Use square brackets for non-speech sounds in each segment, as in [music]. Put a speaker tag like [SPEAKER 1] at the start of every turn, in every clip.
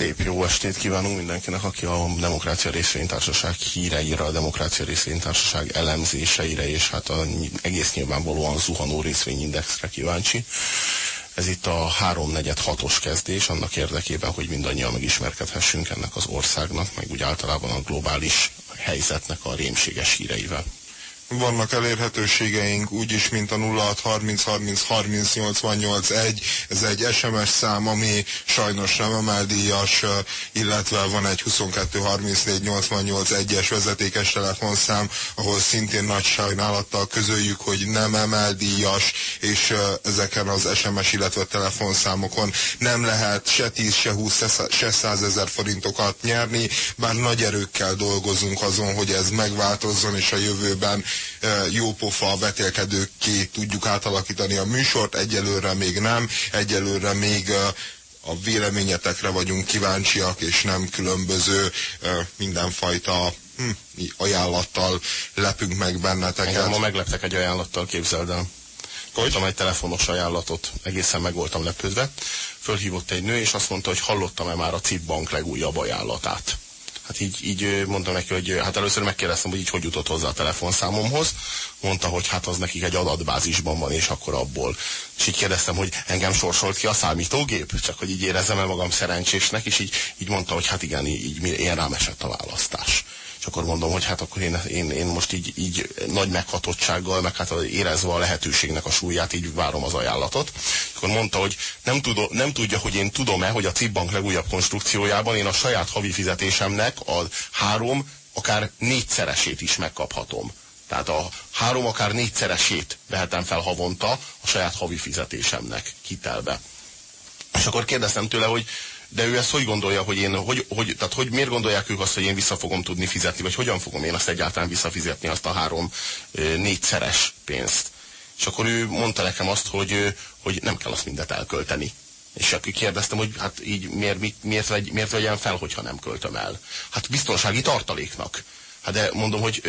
[SPEAKER 1] Szép jó estét kívánunk mindenkinek, aki a Demokrácia Részvénytársaság híreire, a Demokrácia Részvénytársaság elemzéseire, és hát a egész nyilvánvalóan zuhanó részvényindexre kíváncsi. Ez itt a 3-4-6-os kezdés annak érdekében, hogy mindannyian megismerkedhessünk ennek az országnak, meg úgy általában a globális helyzetnek a rémséges híreivel
[SPEAKER 2] vannak elérhetőségeink úgyis, mint a 0630 30 30 88 1. Ez egy SMS szám, ami sajnos nem emeldíjas, illetve van egy 22 34 88 1-es vezetékes telefonszám, ahol szintén nagy sajnálattal közöljük, hogy nem emeldíjas, és ezeken az SMS, illetve telefonszámokon nem lehet se 10, se 20, se 100 ezer forintokat nyerni, bár nagy erőkkel dolgozunk azon, hogy ez megváltozzon, és a jövőben jópofa vetélkedőké tudjuk átalakítani a műsort, egyelőre még nem, egyelőre még a véleményetekre vagyunk kíváncsiak, és nem különböző mindenfajta hm, ajánlattal lepünk meg benneteket.
[SPEAKER 1] Engem ma megleptek egy ajánlattal, képzeld el. Kaptam egy telefonos ajánlatot, egészen meg voltam lepődve. Fölhívott egy nő, és azt mondta, hogy hallottam-e már a CIP Bank legújabb ajánlatát hát így, így mondtam neki, hogy hát először megkérdeztem, hogy így hogy jutott hozzá a telefonszámomhoz. Mondta, hogy hát az nekik egy adatbázisban van, és akkor abból. És így kérdeztem, hogy engem sorsolt ki a számítógép, csak hogy így érezzem el magam szerencsésnek, és így, így mondta, hogy hát igen, így, így én rám esett a választás és akkor mondom, hogy hát akkor én, én, én most így, így nagy meghatottsággal, meg hát érezve a lehetőségnek a súlyát, így várom az ajánlatot. Akkor mondta, hogy nem, tudom, nem tudja, hogy én tudom-e, hogy a Cibbank legújabb konstrukciójában én a saját havi fizetésemnek a három, akár négyszeresét is megkaphatom. Tehát a három, akár négyszeresét vehetem fel havonta a saját havi fizetésemnek hitelbe. És akkor kérdeztem tőle, hogy de ő ezt hogy gondolja, hogy én, hogy, hogy, tehát hogy miért gondolják ők azt, hogy én vissza fogom tudni fizetni, vagy hogyan fogom én azt egyáltalán visszafizetni, azt a három négyszeres pénzt. És akkor ő mondta nekem azt, hogy, hogy nem kell azt mindet elkölteni. És akkor kérdeztem, hogy hát így miért, miért, miért, vegy, miért vegyem fel, hogyha nem költöm el. Hát biztonsági tartaléknak. Hát de mondom, hogy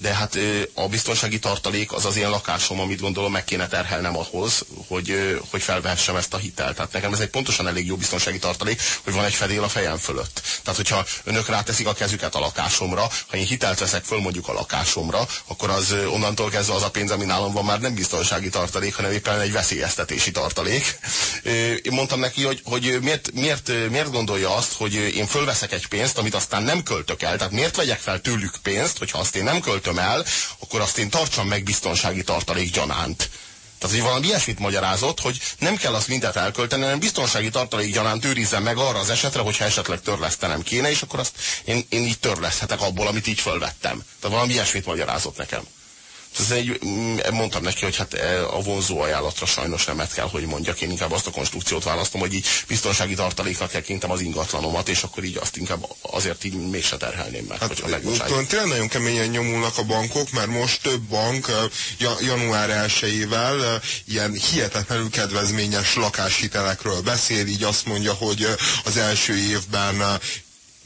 [SPEAKER 1] de hát a biztonsági tartalék az az én lakásom, amit gondolom meg kéne terhelnem ahhoz, hogy, hogy felvehessem ezt a hitelt. Tehát nekem ez egy pontosan elég jó biztonsági tartalék, hogy van egy fedél a fejem fölött. Tehát, hogyha önök ráteszik a kezüket a lakásomra, ha én hitelt veszek föl mondjuk a lakásomra, akkor az onnantól kezdve az a pénz, ami nálam van, már nem biztonsági tartalék, hanem éppen egy veszélyeztetési tartalék. Én mondtam neki, hogy, hogy miért, miért, miért gondolja azt, hogy én fölveszek egy pénzt, amit aztán nem költök el. Tehát miért vegyek fel tőlük pénzt, hogyha azt én nem költöm költöm el, akkor azt én tartsam meg biztonsági tartalék gyanánt. Tehát, hogy valami ilyesmit magyarázott, hogy nem kell azt mindet elkölteni, hanem biztonsági tartalék gyanánt őrizzem meg arra az esetre, hogyha esetleg törlesztenem kéne, és akkor azt én, én így törleszthetek abból, amit így fölvettem. Tehát valami ilyesmit magyarázott nekem. Ez egy, mm, mondtam neki, hogy hát e, a vonzó ajánlatra sajnos nemet kell, hogy mondjak. Én inkább azt a konstrukciót választom, hogy így biztonsági tartaléknak tekintem az ingatlanomat, és akkor így azt inkább azért így mégse terhelném meg. Hát,
[SPEAKER 2] hogyha tényleg nagyon keményen nyomulnak a bankok, mert most több bank január 1-ével ilyen hihetetlenül kedvezményes lakáshitelekről beszél, így azt mondja, hogy az első évben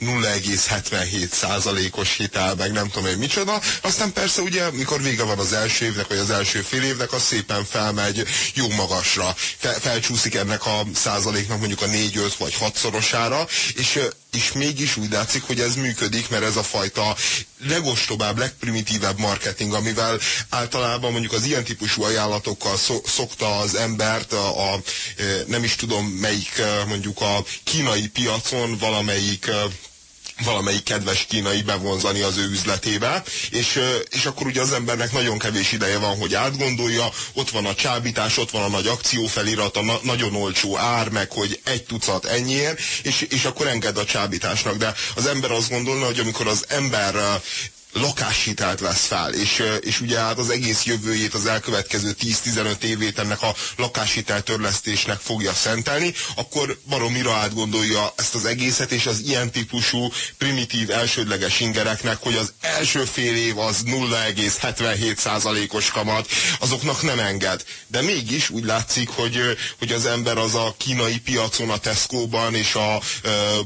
[SPEAKER 2] 0,77 százalékos hitel, meg nem tudom én micsoda. Aztán persze ugye, mikor vége van az első évnek, vagy az első fél évnek, az szépen felmegy jó magasra. Fel, felcsúszik ennek a százaléknak mondjuk a 4-5 vagy 6 szorosára, és és mégis úgy látszik, hogy ez működik, mert ez a fajta legostobább, legprimitívebb marketing, amivel általában mondjuk az ilyen típusú ajánlatokkal szokta az embert a, a nem is tudom melyik mondjuk a kínai piacon valamelyik valamelyik kedves kínai bevonzani az ő üzletébe, és, és akkor ugye az embernek nagyon kevés ideje van, hogy átgondolja, ott van a csábítás, ott van a nagy akciófelirat, a na nagyon olcsó ár, meg hogy egy tucat ennyiért, és, és akkor enged a csábításnak. De az ember azt gondolna, hogy amikor az ember lakáshitelt vesz fel, és, és ugye hát az egész jövőjét, az elkövetkező 10-15 évét ennek a lakáshitel törlesztésnek fogja szentelni, akkor baromira átgondolja ezt az egészet, és az ilyen típusú primitív elsődleges ingereknek, hogy az első fél év az 0,77%-os kamat, azoknak nem enged. De mégis úgy látszik, hogy, hogy az ember az a kínai piacon, a Tesco-ban és a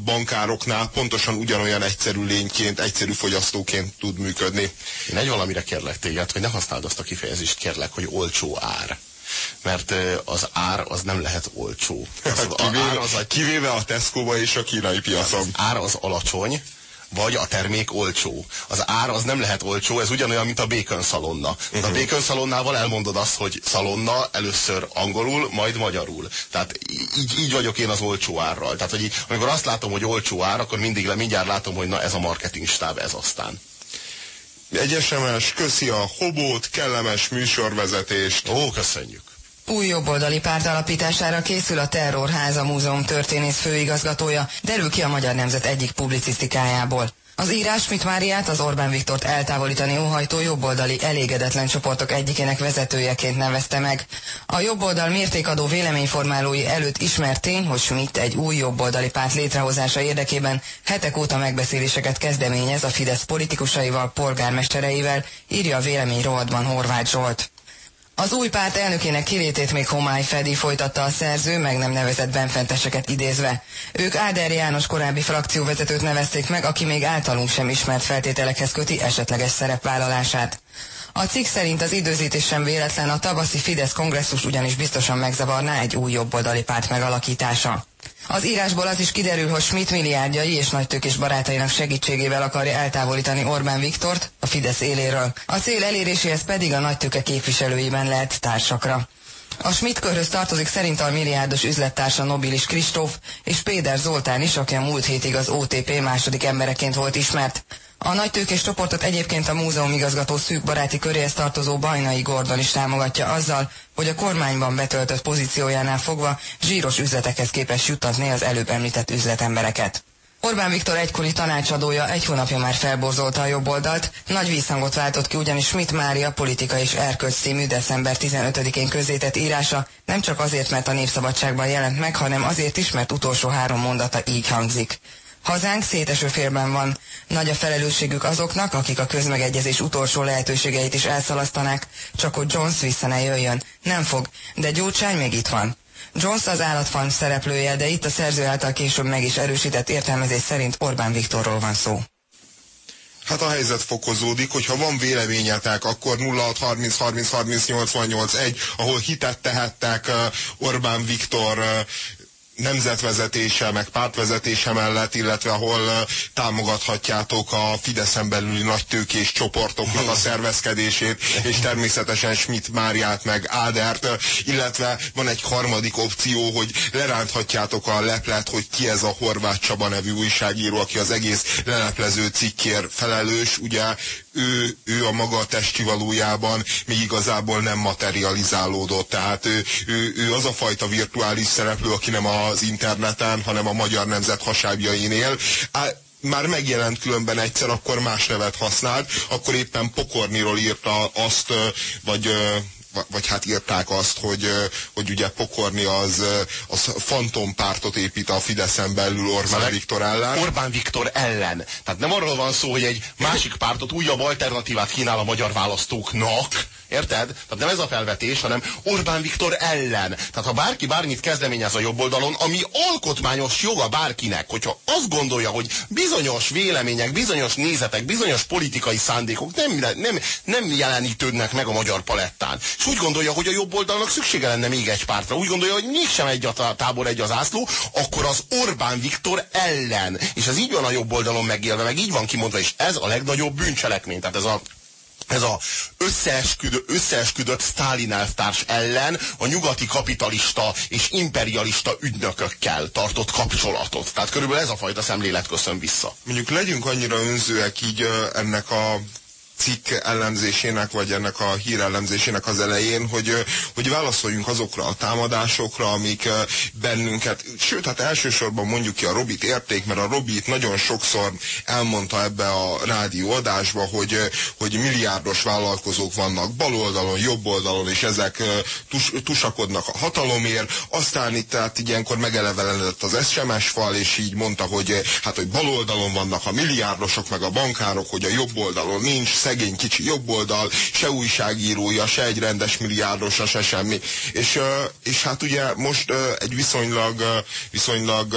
[SPEAKER 2] bankároknál pontosan ugyanolyan egyszerű lényként, egyszerű fogyasztóként tud működni.
[SPEAKER 1] Én egy valamire kérlek téged, hogy ne használd azt a kifejezést, kérlek, hogy olcsó ár mert az ár az nem lehet olcsó.
[SPEAKER 2] Az, kivéve, ár az a, kivéve a Tesco-ba és a kínai piacon.
[SPEAKER 1] Az ár az alacsony, vagy a termék olcsó. Az ár az nem lehet olcsó, ez ugyanolyan, mint a bacon szalonna. Uh-huh. A bacon szalonnával elmondod azt, hogy szalonna először angolul, majd magyarul. Tehát így, így vagyok én az olcsó árral. Tehát, hogy így, amikor azt látom, hogy olcsó ár, akkor mindig le, mindjárt látom, hogy na ez a marketing stáb, ez aztán.
[SPEAKER 2] Egyesemes, köszi a hobót, kellemes műsorvezetést.
[SPEAKER 1] Ó, köszönjük.
[SPEAKER 3] Új jobboldali párt alapítására készül a Terrorháza Múzeum történész főigazgatója, derül ki a Magyar Nemzet egyik publicisztikájából. Az írás mit Máriát az Orbán Viktort eltávolítani óhajtó jobboldali elégedetlen csoportok egyikének vezetőjeként nevezte meg. A jobboldal mértékadó véleményformálói előtt ismert tény, hogy Schmidt egy új jobboldali párt létrehozása érdekében hetek óta megbeszéléseket kezdeményez a Fidesz politikusaival, polgármestereivel, írja a vélemény rovatban Horváth Zsolt. Az új párt elnökének kilétét még homály fedi, folytatta a szerző, meg nem nevezett benfenteseket idézve. Ők Áder János korábbi frakcióvezetőt nevezték meg, aki még általunk sem ismert feltételekhez köti esetleges szerepvállalását. A cikk szerint az időzítés sem véletlen, a tavaszi Fidesz kongresszus ugyanis biztosan megzavarná egy új jobboldali párt megalakítása. Az írásból az is kiderül, hogy Schmidt milliárdjai és nagytőkés barátainak segítségével akarja eltávolítani Orbán Viktort a Fidesz éléről. A cél eléréséhez pedig a nagytőke képviselőiben lehet társakra. A Schmidt körhöz tartozik szerint a milliárdos üzlettársa Nobilis Kristóf és Péder Zoltán is, aki a múlt hétig az OTP második embereként volt ismert. A nagy tőkés csoportot egyébként a múzeum igazgató szűk baráti köréhez tartozó Bajnai Gordon is támogatja azzal, hogy a kormányban betöltött pozíciójánál fogva zsíros üzletekhez képes juttatni az előbb említett üzletembereket. Orbán Viktor egykori tanácsadója egy hónapja már felborzolta a jobboldalt, nagy vízhangot váltott ki ugyanis Schmidt Mária politika és erkölcs című december 15-én közzétett írása nem csak azért, mert a Népszabadságban jelent meg, hanem azért is, mert utolsó három mondata így hangzik. Hazánk széteső félben van. Nagy a felelősségük azoknak, akik a közmegegyezés utolsó lehetőségeit is elszalasztanák, csak hogy Jones vissza ne jöjjön. Nem fog, de Gyurcsány még itt van. Jones az állatfarm szereplője, de itt a szerző által később meg is erősített értelmezés szerint Orbán Viktorról van szó.
[SPEAKER 2] Hát a helyzet fokozódik, hogyha van véleményetek, akkor 0630 30 30 88 1, ahol hitet tehettek Orbán Viktor nemzetvezetése, meg pártvezetése mellett, illetve ahol támogathatjátok a Fideszen belüli nagytőkés csoportoknak a szervezkedését, és természetesen Schmidt Máriát, meg Ádert, illetve van egy harmadik opció, hogy leránthatjátok a leplet, hogy ki ez a Horváth Csaba nevű újságíró, aki az egész leleplező cikkér felelős, ugye ő, ő a maga testi valójában még igazából nem materializálódott. Tehát ő, ő, ő az a fajta virtuális szereplő, aki nem az interneten, hanem a magyar nemzet hasábjain él. Már megjelent különben egyszer, akkor más nevet használt, akkor éppen Pokorniról írta azt, vagy vagy hát írták azt, hogy, hogy ugye Pokorni az, az fantompártot épít a Fideszen belül Orbán szóval Viktor ellen.
[SPEAKER 1] Orbán Viktor ellen. Tehát nem arról van szó, hogy egy másik pártot, újabb alternatívát kínál a magyar választóknak, Érted? Tehát nem ez a felvetés, hanem Orbán Viktor ellen. Tehát ha bárki bármit kezdeményez a jobb oldalon, ami alkotmányos joga bárkinek, hogyha azt gondolja, hogy bizonyos vélemények, bizonyos nézetek, bizonyos politikai szándékok nem, nem, nem jelenítődnek meg a magyar palettán. És úgy gondolja, hogy a jobb oldalnak szüksége lenne még egy pártra. Úgy gondolja, hogy mégsem egy a tábor, egy az ászló, akkor az Orbán Viktor ellen. És ez így van a jobb oldalon megélve, meg így van kimondva, és ez a legnagyobb bűncselekmény. Tehát ez a ez a összeesküdő, összeesküdött Sztálin elvtárs ellen a nyugati kapitalista és imperialista ügynökökkel tartott kapcsolatot. Tehát körülbelül ez a fajta szemlélet köszön vissza.
[SPEAKER 2] Mondjuk legyünk annyira önzőek így ennek a cikk ellenzésének, vagy ennek a hír ellenzésének az elején, hogy, hogy válaszoljunk azokra a támadásokra, amik bennünket, sőt, hát elsősorban mondjuk ki a Robit érték, mert a Robit nagyon sokszor elmondta ebbe a rádióadásba, hogy, hogy milliárdos vállalkozók vannak baloldalon, jobb oldalon, és ezek tus, tusakodnak a hatalomért. Aztán itt tehát ilyenkor megelevelenedett az SMS fal, és így mondta, hogy hát, hogy baloldalon vannak a milliárdosok, meg a bankárok, hogy a jobb oldalon nincs, szegény kicsi jobboldal, se újságírója, se egy rendes milliárdosa, se semmi. És, és hát ugye most egy viszonylag, viszonylag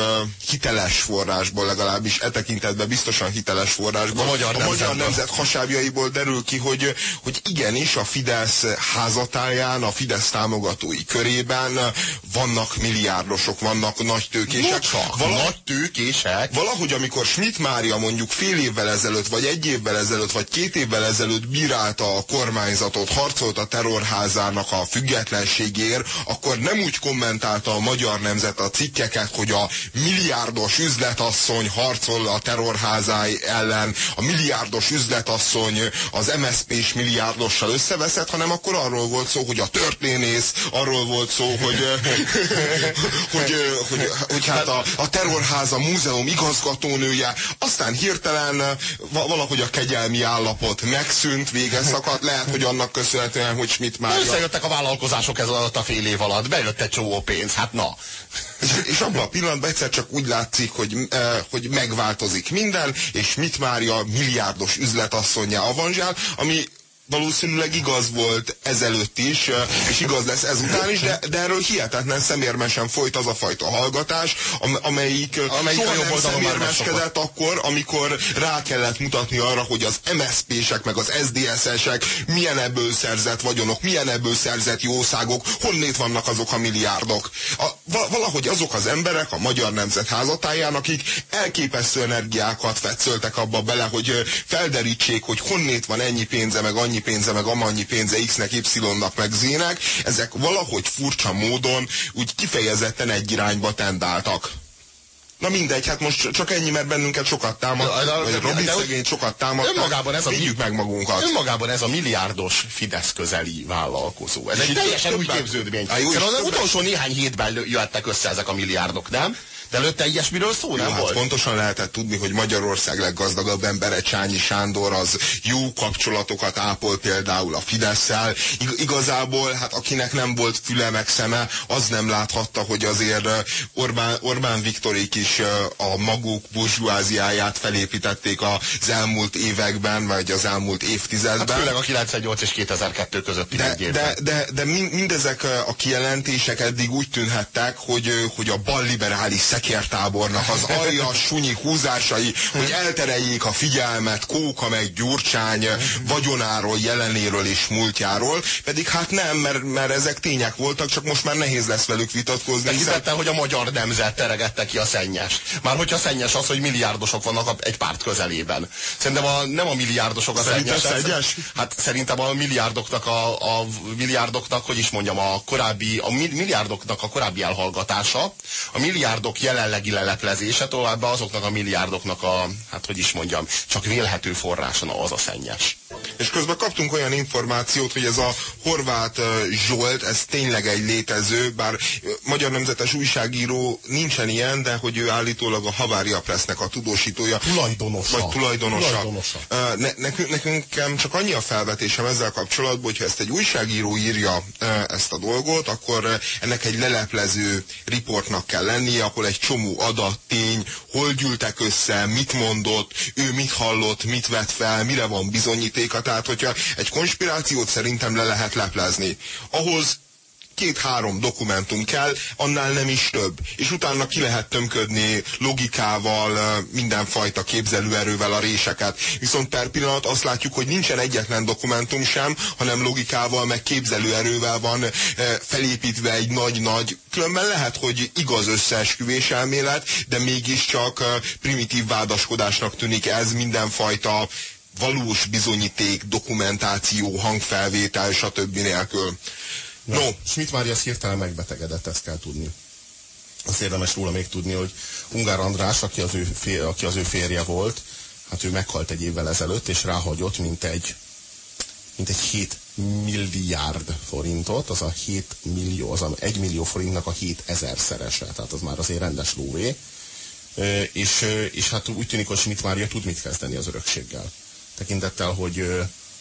[SPEAKER 2] hiteles forrásból legalábbis e tekintetben biztosan hiteles forrásból.
[SPEAKER 1] A magyar,
[SPEAKER 2] a magyar nemzet hasábjaiból derül ki, hogy, hogy igenis a Fidesz házatáján, a Fidesz támogatói körében vannak milliárdosok, vannak nagy tőkések.
[SPEAKER 1] Valahogy, nagy tőkések.
[SPEAKER 2] Valahogy amikor Schmidt Mária mondjuk fél évvel ezelőtt, vagy egy évvel ezelőtt, vagy két évvel ezelőtt bírálta a kormányzatot, harcolt a terrorházának a függetlenségért, akkor nem úgy kommentálta a magyar nemzet a cikkeket, hogy a milliárdos üzletasszony harcol a terrorházáj ellen, a milliárdos üzletasszony az MSZP-s milliárdossal összeveszett, hanem akkor arról volt szó, hogy a történész, arról volt szó, hogy, [laughs] hogy, hogy, hogy hát a, a terrorháza múzeum igazgatónője, aztán hirtelen valahogy a kegyelmi állapot megszűnt, vége szakadt, lehet, hogy annak köszönhetően, hogy Schmidt már...
[SPEAKER 1] Összejöttek a vállalkozások ez alatt a fél év alatt, bejött egy csomó pénz, hát na.
[SPEAKER 2] És, és abban a pillanatban egyszer csak úgy látszik, hogy, eh, hogy megváltozik minden, és Schmidt Mária milliárdos üzletasszonyja avanzsál, ami valószínűleg igaz volt ezelőtt is, és igaz lesz ezután is, de, de erről hihetetlen szemérmesen folyt az a fajta hallgatás, amelyik, amelyik soha nem szemérmeskedett akkor, amikor rá kellett mutatni arra, hogy az MSZP-sek meg az SZDSZ-esek milyen ebből szerzett vagyonok, milyen ebből szerzett jószágok, honnét vannak azok a milliárdok. A, valahogy azok az emberek a magyar nemzet házatáján, akik elképesztő energiákat fetszöltek abba bele, hogy felderítsék, hogy honnét van ennyi pénze, meg annyi pénze, meg amannyi pénze X-nek, Y-nak, meg Z-nek, ezek valahogy furcsa módon úgy kifejezetten egy irányba tendáltak. Na mindegy, hát most csak ennyi, mert bennünket sokat támad, vagy Robin szegény sokat támad.
[SPEAKER 1] Önmagában ez a,
[SPEAKER 2] meg magunkat.
[SPEAKER 1] Önmagában ez a milliárdos Fidesz közeli vállalkozó. Ez egy teljesen új képződmény. Az utolsó néhány hétben jöttek össze ezek a milliárdok, nem? De előtte ilyesmiről szó nem
[SPEAKER 2] ja,
[SPEAKER 1] volt?
[SPEAKER 2] Hát pontosan lehetett tudni, hogy Magyarország leggazdagabb embere Csányi Sándor az jó kapcsolatokat ápol például a Fidesz-szel. Ig igazából, hát akinek nem volt füle meg szeme, az nem láthatta, hogy azért Orbán, Orbán Viktorik is a maguk burzsúáziáját felépítették az elmúlt években, vagy az elmúlt évtizedben. Hát
[SPEAKER 1] főleg a 98 és 2002 közötti
[SPEAKER 2] de, de, de, de mindezek a kijelentések eddig úgy tűnhettek, hogy, hogy a balliberális szekértábornak az aljas, sunyi húzásai, hogy eltereljék a figyelmet Kóka meg Gyurcsány vagyonáról, jelenéről és múltjáról, pedig hát nem, mert, mert ezek tények voltak, csak most már nehéz lesz velük vitatkozni.
[SPEAKER 1] De hiszen... hogy a magyar nemzet teregette ki a szennyes. Már hogyha szennyes az, hogy milliárdosok vannak egy párt közelében. Szerintem a, nem a milliárdosok a szennyes.
[SPEAKER 2] szennyes?
[SPEAKER 1] Hát szerintem a milliárdoknak a, a milliárdoknak, hogy is mondjam, a korábbi, a milliárdoknak a korábbi elhallgatása, a milliárdok jelenlegi leleplezése, továbbá azoknak a milliárdoknak a, hát hogy is mondjam, csak vélhető forrása az a szennyes.
[SPEAKER 2] És közben kaptunk olyan információt, hogy ez a horvát Zsolt, ez tényleg egy létező, bár magyar nemzetes újságíró nincsen ilyen, de hogy ő állítólag a Havária Pressnek a tudósítója.
[SPEAKER 1] Tulajdonosa.
[SPEAKER 2] Vagy tulajdonosa. tulajdonosa. Ne, nekünk, nekünk csak annyi a felvetésem ezzel kapcsolatban, hogyha ezt egy újságíró írja ezt a dolgot, akkor ennek egy leleplező riportnak kell lennie, ahol egy csomó adat, tény, hol gyűltek össze, mit mondott, ő mit hallott, mit vett fel, mire van bizonyítéka. Tehát, hogyha egy konspirációt szerintem le lehet leplezni. Ahhoz két-három dokumentum kell, annál nem is több. És utána ki lehet tömködni logikával, mindenfajta képzelőerővel a réseket. Viszont per pillanat azt látjuk, hogy nincsen egyetlen dokumentum sem, hanem logikával, meg képzelőerővel van felépítve egy nagy-nagy, különben lehet, hogy igaz összeesküvés elmélet, de mégiscsak primitív vádaskodásnak tűnik ez mindenfajta valós bizonyíték, dokumentáció, hangfelvétel, stb. nélkül.
[SPEAKER 1] No, no. Schmidt Mária hirtelen megbetegedett, ezt kell tudni. Azt érdemes róla még tudni, hogy Ungár András, aki az ő, fér, aki az ő férje volt, hát ő meghalt egy évvel ezelőtt, és ráhagyott, mint egy mint egy 7 milliárd forintot, az a 7 millió, az a 1 millió forintnak a 7 ezer szerese, tehát az már azért rendes lóvé. És, és hát úgy tűnik, hogy Schmidt Mária tud mit kezdeni az örökséggel. Tekintettel, hogy,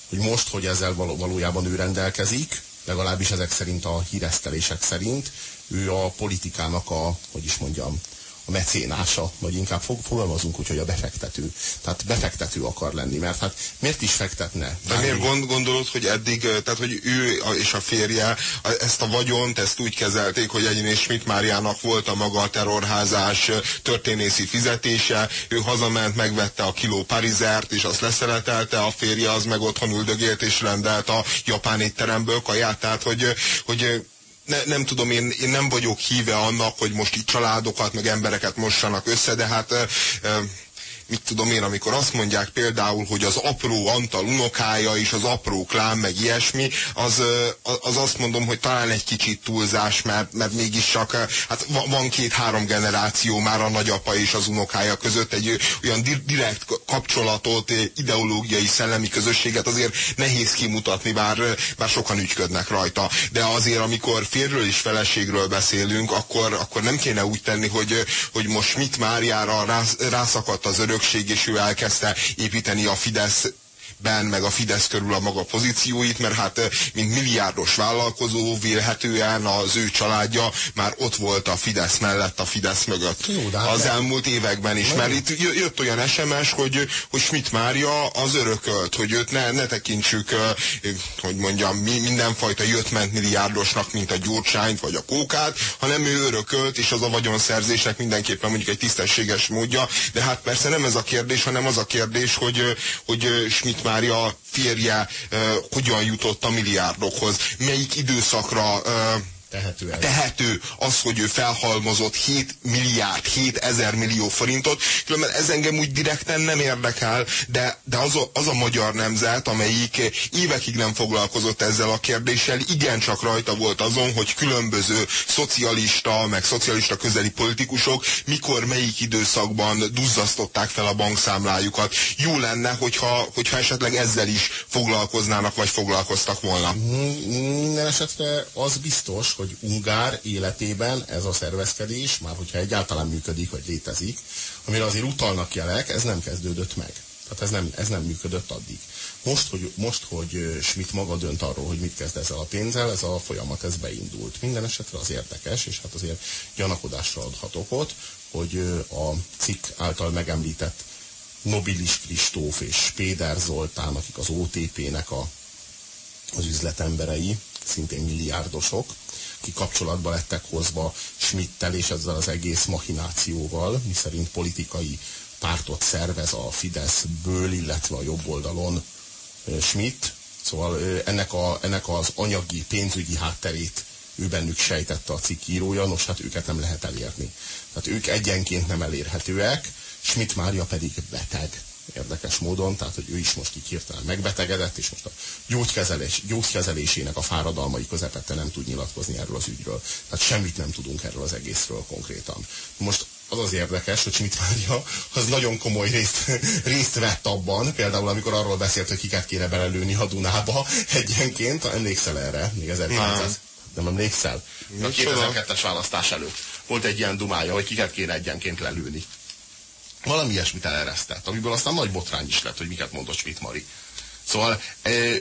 [SPEAKER 1] hogy most, hogy ezzel valójában ő rendelkezik, legalábbis ezek szerint a híresztelések szerint, ő a politikának a, hogy is mondjam, a mecénása, vagy inkább fogalmazunk úgy, hogy a befektető. Tehát befektető akar lenni, mert hát miért is fektetne?
[SPEAKER 2] De miért gond, gondolod, hogy eddig, tehát hogy ő és a férje ezt a vagyont, ezt úgy kezelték, hogy Egyén Schmidt Máriának volt a maga a terrorházás történészi fizetése, ő hazament, megvette a kiló parizert, és azt leszeletelte, a férje az meg otthon üldögélt és rendelt a japán étteremből kaját, tehát hogy, hogy ne, nem tudom, én, én nem vagyok híve annak, hogy most itt családokat, meg embereket mossanak össze, de hát mit tudom én, amikor azt mondják például, hogy az apró Antal unokája és az apró klán, meg ilyesmi, az, az azt mondom, hogy talán egy kicsit túlzás, mert, mert mégis csak, hát van két-három generáció már a nagyapa és az unokája között, egy olyan direkt kapcsolatot, ideológiai, szellemi közösséget azért nehéz kimutatni, bár, bár sokan ügyködnek rajta. De azért, amikor férről és feleségről beszélünk, akkor, akkor nem kéne úgy tenni, hogy, hogy most mit Máriára rászakadt az örök örökség, és ő elkezdte építeni a Fidesz ben, meg a Fidesz körül a maga pozícióit, mert hát mint milliárdos vállalkozó vélhetően az ő családja már ott volt a Fidesz mellett, a Fidesz mögött. Jó, hát az elmúlt években is, mert itt jött olyan SMS, hogy, hogy Schmidt Mária az örökölt, hogy őt ne, ne tekintsük, hogy mondjam, mindenfajta jött-ment milliárdosnak, mint a Gyurcsányt vagy a Kókát, hanem ő örökölt, és az a vagyonszerzésnek mindenképpen mondjuk egy tisztességes módja, de hát persze nem ez a kérdés, hanem az a kérdés, hogy, hogy Schmidt Mária férje uh, hogyan jutott a milliárdokhoz, melyik időszakra uh, tehető, el. tehető az, hogy ő felhalmozott 7 milliárd, 7 ezer millió forintot, különben ez engem úgy direkten nem érdekel, de, de az, a, az a magyar nemzet, amelyik évekig nem foglalkozott ezzel a kérdéssel, igencsak rajta volt azon, hogy különböző szocialista, meg szocialista közeli politikusok mikor, melyik időszakban duzzasztották fel a bankszámlájukat. Jó lenne, hogyha, hogyha esetleg ezzel is foglalkoznának, vagy foglalkoztak volna.
[SPEAKER 1] Minden esetre az biztos, hogy Ungár életében ez a szervezkedés, már hogyha egyáltalán működik, vagy létezik, amire azért utalnak jelek, ez nem kezdődött meg. Tehát ez nem, ez nem működött addig. Most hogy, most, hogy Schmidt maga dönt arról, hogy mit kezd ezzel a pénzzel, ez a folyamat ez beindult. Minden esetre az érdekes, és hát azért gyanakodásra adhat okot, hogy a cikk által megemlített Nobilis Kristóf és Péder Zoltán, akik az OTP-nek a, az üzletemberei, szintén milliárdosok, ki kapcsolatba lettek hozva Schmidtel és ezzel az egész machinációval, miszerint politikai pártot szervez a Fideszből, illetve a jobb oldalon Schmidt. Szóval ennek, a, ennek az anyagi, pénzügyi hátterét ő bennük sejtette a cikk nos hát őket nem lehet elérni. Tehát ők egyenként nem elérhetőek, Schmidt Mária pedig beteg érdekes módon, tehát hogy ő is most így hirtelen megbetegedett, és most a gyógykezelés, gyógykezelésének a fáradalmai közepette nem tud nyilatkozni erről az ügyről. Tehát semmit nem tudunk erről az egészről konkrétan. Most az az érdekes, hogy Schmidt Mária az nagyon komoly részt, részt vett abban, például amikor arról beszélt, hogy kiket kéne belelőni a Dunába egyenként, emlékszel erre? Még 1900? Nem emlékszel? A 2002-es választás előtt volt egy ilyen dumája, hogy kiket kéne egyenként lelőni valami ilyesmit eleresztett, amiből aztán nagy botrány is lett, hogy miket mondott Schmidt Mari. Szóval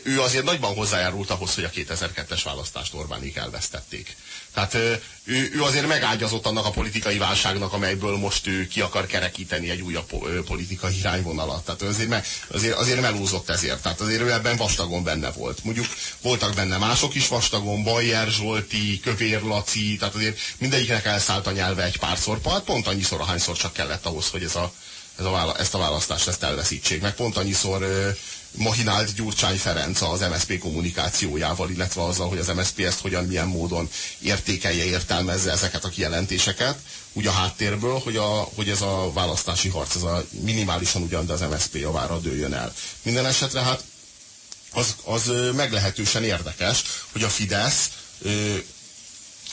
[SPEAKER 1] ő azért nagyban hozzájárult ahhoz, hogy a 2002-es választást Orbánik elvesztették. Tehát ő, ő azért megágyazott annak a politikai válságnak, amelyből most ő ki akar kerekíteni egy újabb politikai irányvonalat. Tehát azért, me, azért, azért melúzott ezért. Tehát azért ő ebben vastagon benne volt. Mondjuk voltak benne mások is vastagon, Bajer Zsolti, Kövér Laci, tehát azért mindegyiknek elszállt a nyelve egy párszor, pont annyiszor, ahányszor csak kellett ahhoz, hogy ez a, ez a, ezt a választást ezt elveszítsék. Meg pont annyiszor mahinált Gyurcsány Ferenc az MSZP kommunikációjával, illetve azzal, hogy az MSZP ezt hogyan, milyen módon értékelje, értelmezze ezeket a kijelentéseket, úgy a háttérből, hogy, a, hogy ez a választási harc, ez a minimálisan ugyan, de az MSZP javára dőljön el. Minden esetre hát az, az meglehetősen érdekes, hogy a Fidesz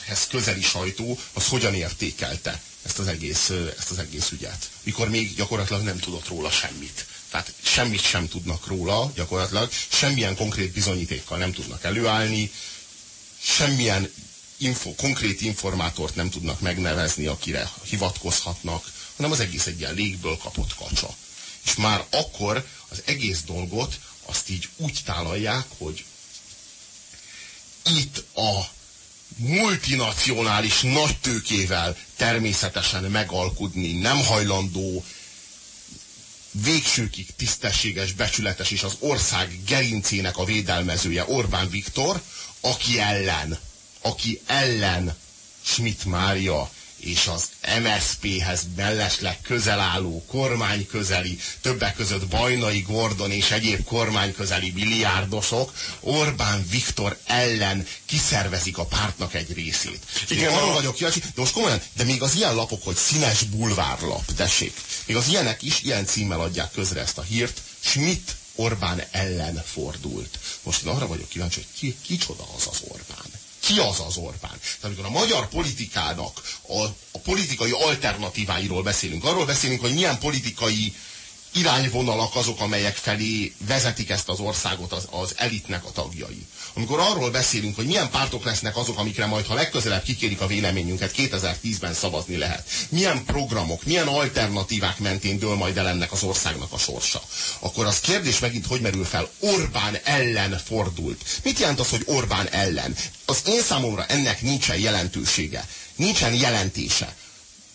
[SPEAKER 1] ez közeli sajtó, az hogyan értékelte ezt az egész, ezt az egész ügyet. Mikor még gyakorlatilag nem tudott róla semmit Tehát semmit sem tudnak róla, gyakorlatilag semmilyen konkrét bizonyítékkal nem tudnak előállni, semmilyen info, konkrét informátort nem tudnak megnevezni, akire hivatkozhatnak, hanem az egész egy ilyen légből kapott kacsa. És már akkor az egész dolgot azt így úgy tálalják, hogy itt a multinacionális nagytőkével természetesen megalkudni nem hajlandó, végsőkig tisztességes, becsületes és az ország gerincének a védelmezője Orbán Viktor, aki ellen, aki ellen Schmidt Mária és az MSZP-hez mellesleg közel álló kormányközeli, többek között Bajnai Gordon és egyéb kormányközeli milliárdosok Orbán Viktor ellen kiszervezik a pártnak egy részét. Igen, arról vagyok kíváncsi, de most komolyan, de még az ilyen lapok, hogy színes bulvárlap, tessék, még az ilyenek is ilyen címmel adják közre ezt a hírt, Schmidt Orbán ellen fordult. Most én arra vagyok kíváncsi, hogy ki, kicsoda az az Orbán ki az az Orbán? Tehát amikor a magyar politikának a, a politikai alternatíváiról beszélünk, arról beszélünk, hogy milyen politikai irányvonalak azok, amelyek felé vezetik ezt az országot az, az elitnek a tagjai. Amikor arról beszélünk, hogy milyen pártok lesznek azok, amikre majd, ha legközelebb kikérik a véleményünket, 2010-ben szavazni lehet. Milyen programok, milyen alternatívák mentén dől majd el ennek az országnak a sorsa. Akkor az kérdés megint hogy merül fel? Orbán ellen fordult. Mit jelent az, hogy Orbán ellen? Az én számomra ennek nincsen jelentősége. Nincsen jelentése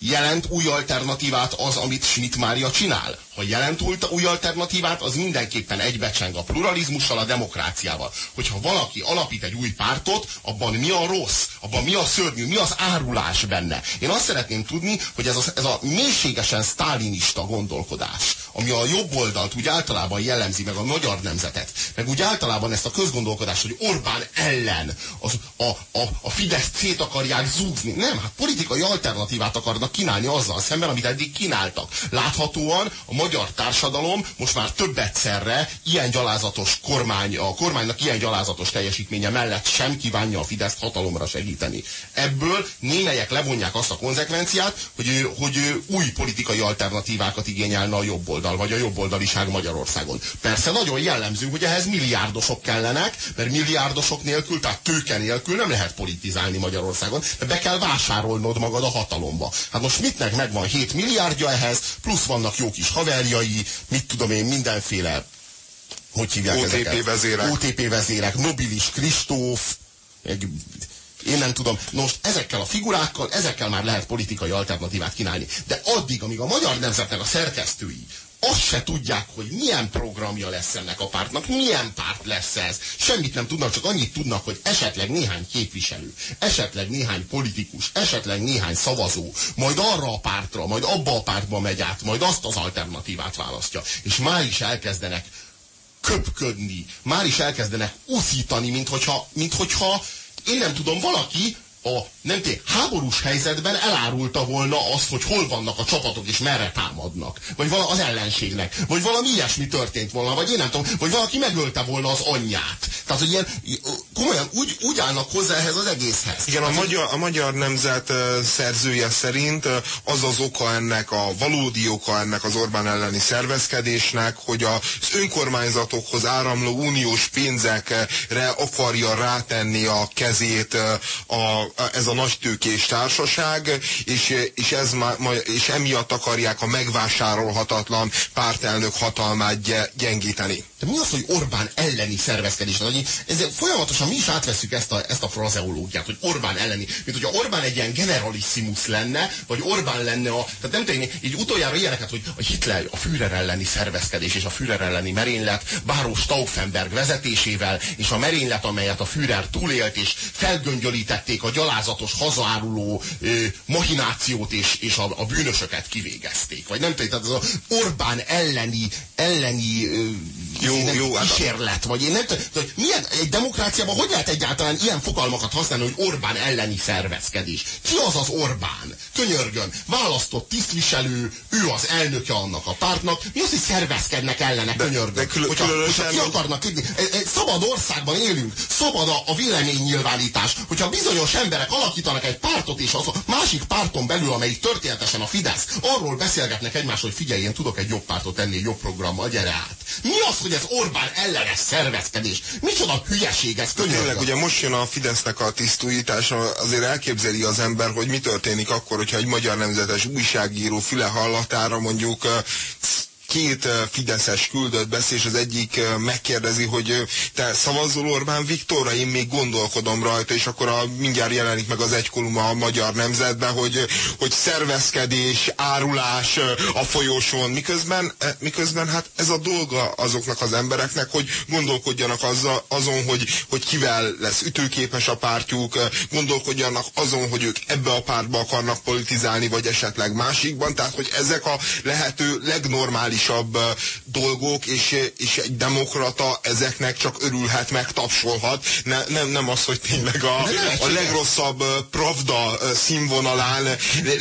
[SPEAKER 1] jelent új alternatívát az, amit Schmidt Mária csinál? Ha jelent új alternatívát, az mindenképpen egybecseng a pluralizmussal, a demokráciával. Hogyha valaki alapít egy új pártot, abban mi a rossz, abban mi a szörnyű, mi az árulás benne. Én azt szeretném tudni, hogy ez a, ez a mélységesen sztálinista gondolkodás, ami a jobb oldalt úgy általában jellemzi meg a magyar nemzetet, meg úgy általában ezt a közgondolkodást, hogy Orbán ellen az, a, a, a Fidesz szét akarják zúzni. Nem, hát politikai alternatívát akarnak kínálni azzal szemben, amit eddig kínáltak. Láthatóan a magyar társadalom most már több egyszerre ilyen gyalázatos kormány, a kormánynak ilyen gyalázatos teljesítménye mellett sem kívánja a Fideszt hatalomra segíteni. Ebből némelyek levonják azt a konzekvenciát, hogy hogy új politikai alternatívákat igényelne a jobb oldal, vagy a jobb oldaliság Magyarországon. Persze nagyon jellemző, hogy ehhez milliárdosok kellenek, mert milliárdosok nélkül, tehát tőke nélkül nem lehet politizálni Magyarországon, be kell vásárolnod magad a hatalomba. Hát most mitnek megvan 7 milliárdja ehhez, plusz vannak jó kis haver haverjai, mit tudom én, mindenféle hogy hívják
[SPEAKER 2] OTP
[SPEAKER 1] ezeket?
[SPEAKER 2] vezérek.
[SPEAKER 1] OTP vezérek, Nobilis Kristóf, egy, én nem tudom. Most ezekkel a figurákkal, ezekkel már lehet politikai alternatívát kínálni. De addig, amíg a magyar nemzetnek a szerkesztői azt se tudják, hogy milyen programja lesz ennek a pártnak, milyen párt lesz ez. Semmit nem tudnak, csak annyit tudnak, hogy esetleg néhány képviselő, esetleg néhány politikus, esetleg néhány szavazó, majd arra a pártra, majd abba a pártba megy át, majd azt az alternatívát választja. És már is elkezdenek köpködni, már is elkezdenek uszítani, mint hogyha, mint hogyha én nem tudom, valaki a nem tény, háborús helyzetben elárulta volna azt, hogy hol vannak a csapatok és merre támadnak. Vagy vala az ellenségnek. Vagy valami ilyesmi történt volna. Vagy én nem tudom, vagy valaki megölte volna az anyját. Tehát, hogy ilyen komolyan úgy, úgy állnak hozzá ehhez az egészhez.
[SPEAKER 2] Igen, a, hát, magyar, a magyar nemzet szerzője szerint az az oka ennek, a valódi oka ennek az Orbán elleni szervezkedésnek, hogy az önkormányzatokhoz áramló uniós pénzekre akarja rátenni a kezét a, ez a nagy tőkés társaság, és, és, ez ma, és emiatt akarják a megvásárolhatatlan pártelnök hatalmát gyengíteni.
[SPEAKER 1] De mi az, hogy Orbán elleni szervezkedés? Ez, folyamatosan mi is átveszük ezt a, ezt a frazeológiát, hogy Orbán elleni. Mint hogyha Orbán egy ilyen generalissimus lenne, vagy Orbán lenne a... Tehát nem tudom, így utoljára ilyeneket, hogy a Hitler, a Führer elleni szervezkedés és a Führer elleni merénylet Báró Stauffenberg vezetésével, és a merénylet, amelyet a Führer túlélt, és felgöngyölítették a gyalázatos, hazáruló ö, mahinációt, és, és a, a bűnösöket kivégezték. Vagy nem tudom, tehát az Orbán elleni, elleni ö, jó, jó, hát kísérlet, vagy én nem tudom, milyen, egy demokráciában hogy lehet egyáltalán ilyen fogalmakat használni, hogy Orbán elleni szervezkedés? Ki az az Orbán? Könyörgön, választott tisztviselő, ő az elnöke annak a pártnak, mi az, hogy szervezkednek ellene, könyörgön? De külön, hogyha, hogyha ki akarnak egy, egy szabad országban élünk, szabad a, a véleménynyilvánítás, hogyha bizonyos emberek alakítanak egy pártot, és az a másik párton belül, amelyik történetesen a Fidesz, arról beszélgetnek egymásról, hogy figyelj, én tudok egy jobb pártot egy jobb programmal, gyere át. Mi az, hogy ez Orbán ellenes szervezkedés? Micsoda hülyeség ez, könyörgön?
[SPEAKER 2] Tényleg, ugye most jön a Fidesznek a tisztújítása, azért elképzeli az ember, hogy mi történik akkor, hogyha egy magyar nemzetes újságíró füle hallatára mondjuk két Fideszes küldött beszél, az egyik megkérdezi, hogy te szavazol Orbán Viktorra, én még gondolkodom rajta, és akkor a, mindjárt jelenik meg az egykoluma a magyar nemzetben, hogy, hogy szervezkedés, árulás a folyosón, miközben, miközben hát ez a dolga azoknak az embereknek, hogy gondolkodjanak azzal, azon, hogy, hogy kivel lesz ütőképes a pártjuk, gondolkodjanak azon, hogy ők ebbe a pártba akarnak politizálni, vagy esetleg másikban, tehát hogy ezek a lehető legnormális legfontosabb dolgok, és, és egy demokrata ezeknek csak örülhet, meg tapsolhat. Ne, nem, nem az, hogy tényleg a, a legrosszabb pravda színvonalán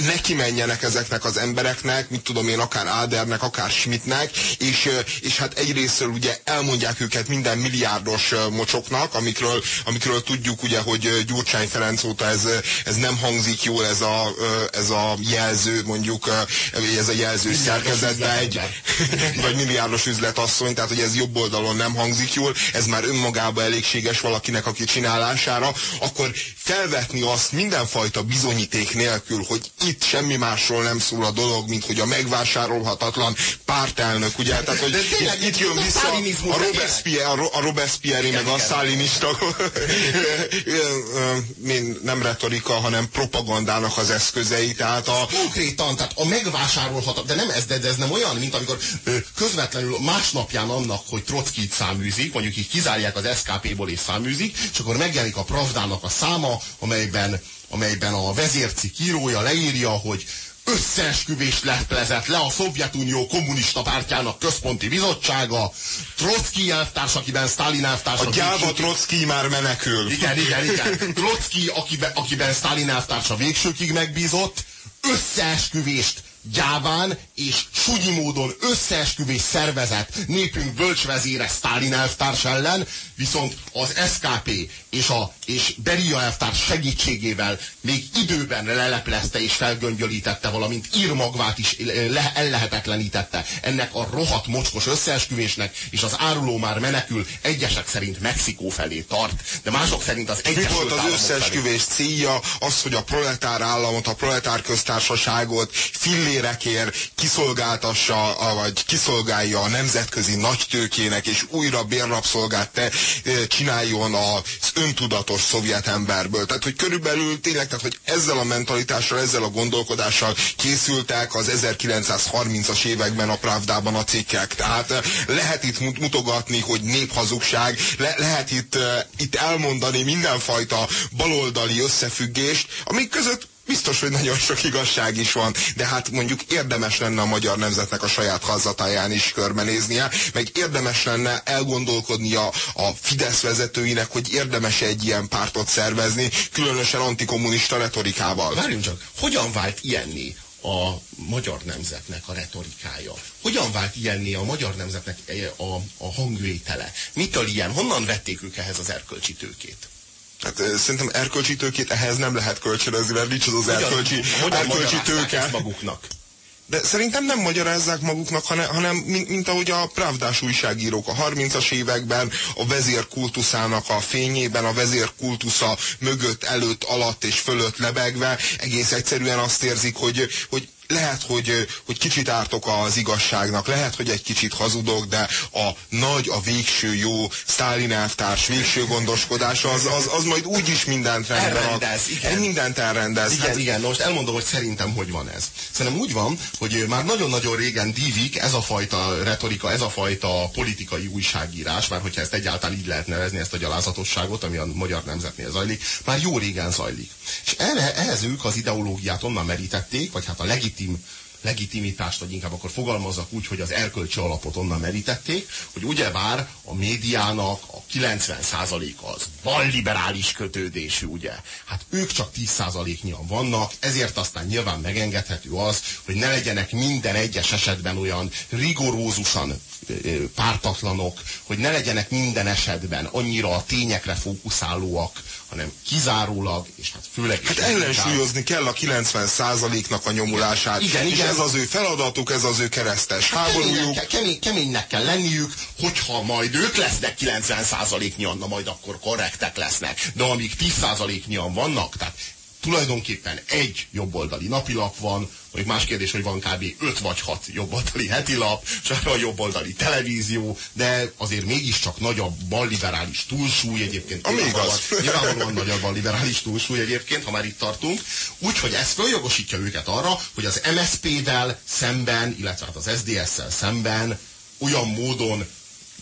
[SPEAKER 2] neki menjenek ezeknek az embereknek, mit tudom én, akár Ádernek, akár Schmidtnek, és, és hát egyrésztről ugye elmondják őket minden milliárdos mocsoknak, amikről, amikről tudjuk ugye, hogy Gyurcsány Ferenc óta ez, ez nem hangzik jól, ez a, ez a jelző, mondjuk ez a jelző szerkezetben egy, vagy milliárdos üzletasszony, tehát hogy ez jobb oldalon nem hangzik jól, ez már önmagában elégséges valakinek a kicsinálására, akkor felvetni azt mindenfajta bizonyíték nélkül, hogy itt semmi másról nem szól a dolog, mint hogy a megvásárolhatatlan pártelnök, ugye? Tehát, hogy itt, itt jön vissza a Robespierre, a Robespierre meg a szállinista [laughs] nem retorika, hanem propagandának az eszközei. Tehát a...
[SPEAKER 1] Konkrétan, tehát a megvásárolhatatlan, de nem ez, de ez nem olyan, mint amikor közvetlenül másnapján annak, hogy Trockit száműzik, mondjuk így kizárják az SKP-ból és száműzik, és akkor megjelenik a Pravdának a száma, amelyben, amelyben a vezércik írója leírja, hogy összeesküvést leplezett le a Szovjetunió kommunista pártjának központi bizottsága, Trotsky elvtárs, akiben Stalin elvtárs...
[SPEAKER 2] A gyáva Trotsky már menekül.
[SPEAKER 1] Igen, igen, igen. Trotsky, akiben, akiben Stalin elvtárs a végsőkig megbízott, összeesküvést gyáván és sunyi módon összeesküvés szervezett népünk bölcsvezére Sztálin elvtárs ellen, viszont az SKP és, a, és Beria elvtárs segítségével még időben leleplezte és felgöngyölítette, valamint írmagvát is le, ellehetetlenítette ennek a rohadt mocskos összeesküvésnek, és az áruló már menekül, egyesek szerint Mexikó felé tart, de mások szerint az Egyesült
[SPEAKER 2] Mi volt az összeesküvés felé. célja? Az, hogy a proletár államot, a proletár köztársaságot fillérekért kiszolgáltassa, vagy kiszolgálja a nemzetközi nagytőkének, és újra bérrapszolgát te, csináljon az öntudatos szovjet emberből. Tehát, hogy körülbelül tényleg, tehát, hogy ezzel a mentalitással, ezzel a gondolkodással készültek az 1930-as években a Pravdában a cikkek. Tehát eh, lehet itt mutogatni, hogy néphazugság, le lehet itt, itt elmondani mindenfajta baloldali összefüggést, amik között biztos, hogy nagyon sok igazság is van, de hát mondjuk érdemes lenne a magyar nemzetnek a saját hazatáján is körbenéznie, meg érdemes lenne elgondolkodnia a Fidesz vezetőinek, hogy érdemes -e egy ilyen pártot szervezni, különösen antikommunista retorikával.
[SPEAKER 1] Várjunk csak, hogyan vált ilyenni a magyar nemzetnek a retorikája? Hogyan vált ilyenni a magyar nemzetnek a, a hangvétele? Mitől ilyen? Honnan vették ők ehhez az erkölcsi tőkét?
[SPEAKER 2] Hát szerintem erkölcsi tőkét ehhez nem lehet kölcsönözni, mert nincs az az erkölcsi, erkölcsi tőke.
[SPEAKER 1] maguknak?
[SPEAKER 2] De szerintem nem magyarázzák maguknak, hanem, hanem mint, mint ahogy a pravdás újságírók a 30-as években a vezér kultuszának a fényében, a vezér kultusza mögött, előtt, alatt és fölött lebegve egész egyszerűen azt érzik, hogy, hogy lehet, hogy, hogy kicsit ártok az igazságnak, lehet, hogy egy kicsit hazudok, de a nagy, a végső jó Sztálin elvtárs végső gondoskodás, az, az, az majd úgyis mindent rendben
[SPEAKER 1] elrendez, igen.
[SPEAKER 2] Mindent elrendez.
[SPEAKER 1] Igen, hát, igen, most elmondom, hogy szerintem hogy van ez. Szerintem úgy van, hogy már nagyon-nagyon régen dívik ez a fajta retorika, ez a fajta politikai újságírás, már hogyha ezt egyáltalán így lehet nevezni, ezt a gyalázatosságot, ami a magyar nemzetnél zajlik, már jó régen zajlik. És ehhez ők az ideológiát onnan merítették, vagy hát a legitim legitim legitimitást, vagy inkább akkor fogalmazzak úgy, hogy az erkölcsi alapot onnan merítették, hogy ugyebár a médiának a 90%-a az balliberális kötődésű, ugye. Hát ők csak 10%-nyian vannak, ezért aztán nyilván megengedhető az, hogy ne legyenek minden egyes esetben olyan rigorózusan pártatlanok, hogy ne legyenek minden esetben annyira a tényekre fókuszálóak, hanem kizárólag, és hát főleg...
[SPEAKER 2] Hát ellensúlyozni kell a 90%-nak a nyomulását. Igen, és igen. ez az ő feladatuk, ez az ő keresztes háborújuk.
[SPEAKER 1] Kemény, keménynek kell lenniük, hogyha majd ők lesznek 90%-nyian, na majd akkor korrektek lesznek. De amíg 10%-nyian vannak, tehát tulajdonképpen egy jobboldali napilap van, vagy más kérdés, hogy van kb. 5 vagy 6 jobboldali hetilap, és a jobboldali televízió, de azért mégiscsak nagyobb balliberális túlsúly egyébként.
[SPEAKER 2] Ami igaz.
[SPEAKER 1] Nyilvánvalóan nagyobb balliberális túlsúly egyébként, ha már itt tartunk. Úgyhogy ez följogosítja őket arra, hogy az MSZP-vel szemben, illetve hát az SDS-szel szemben olyan módon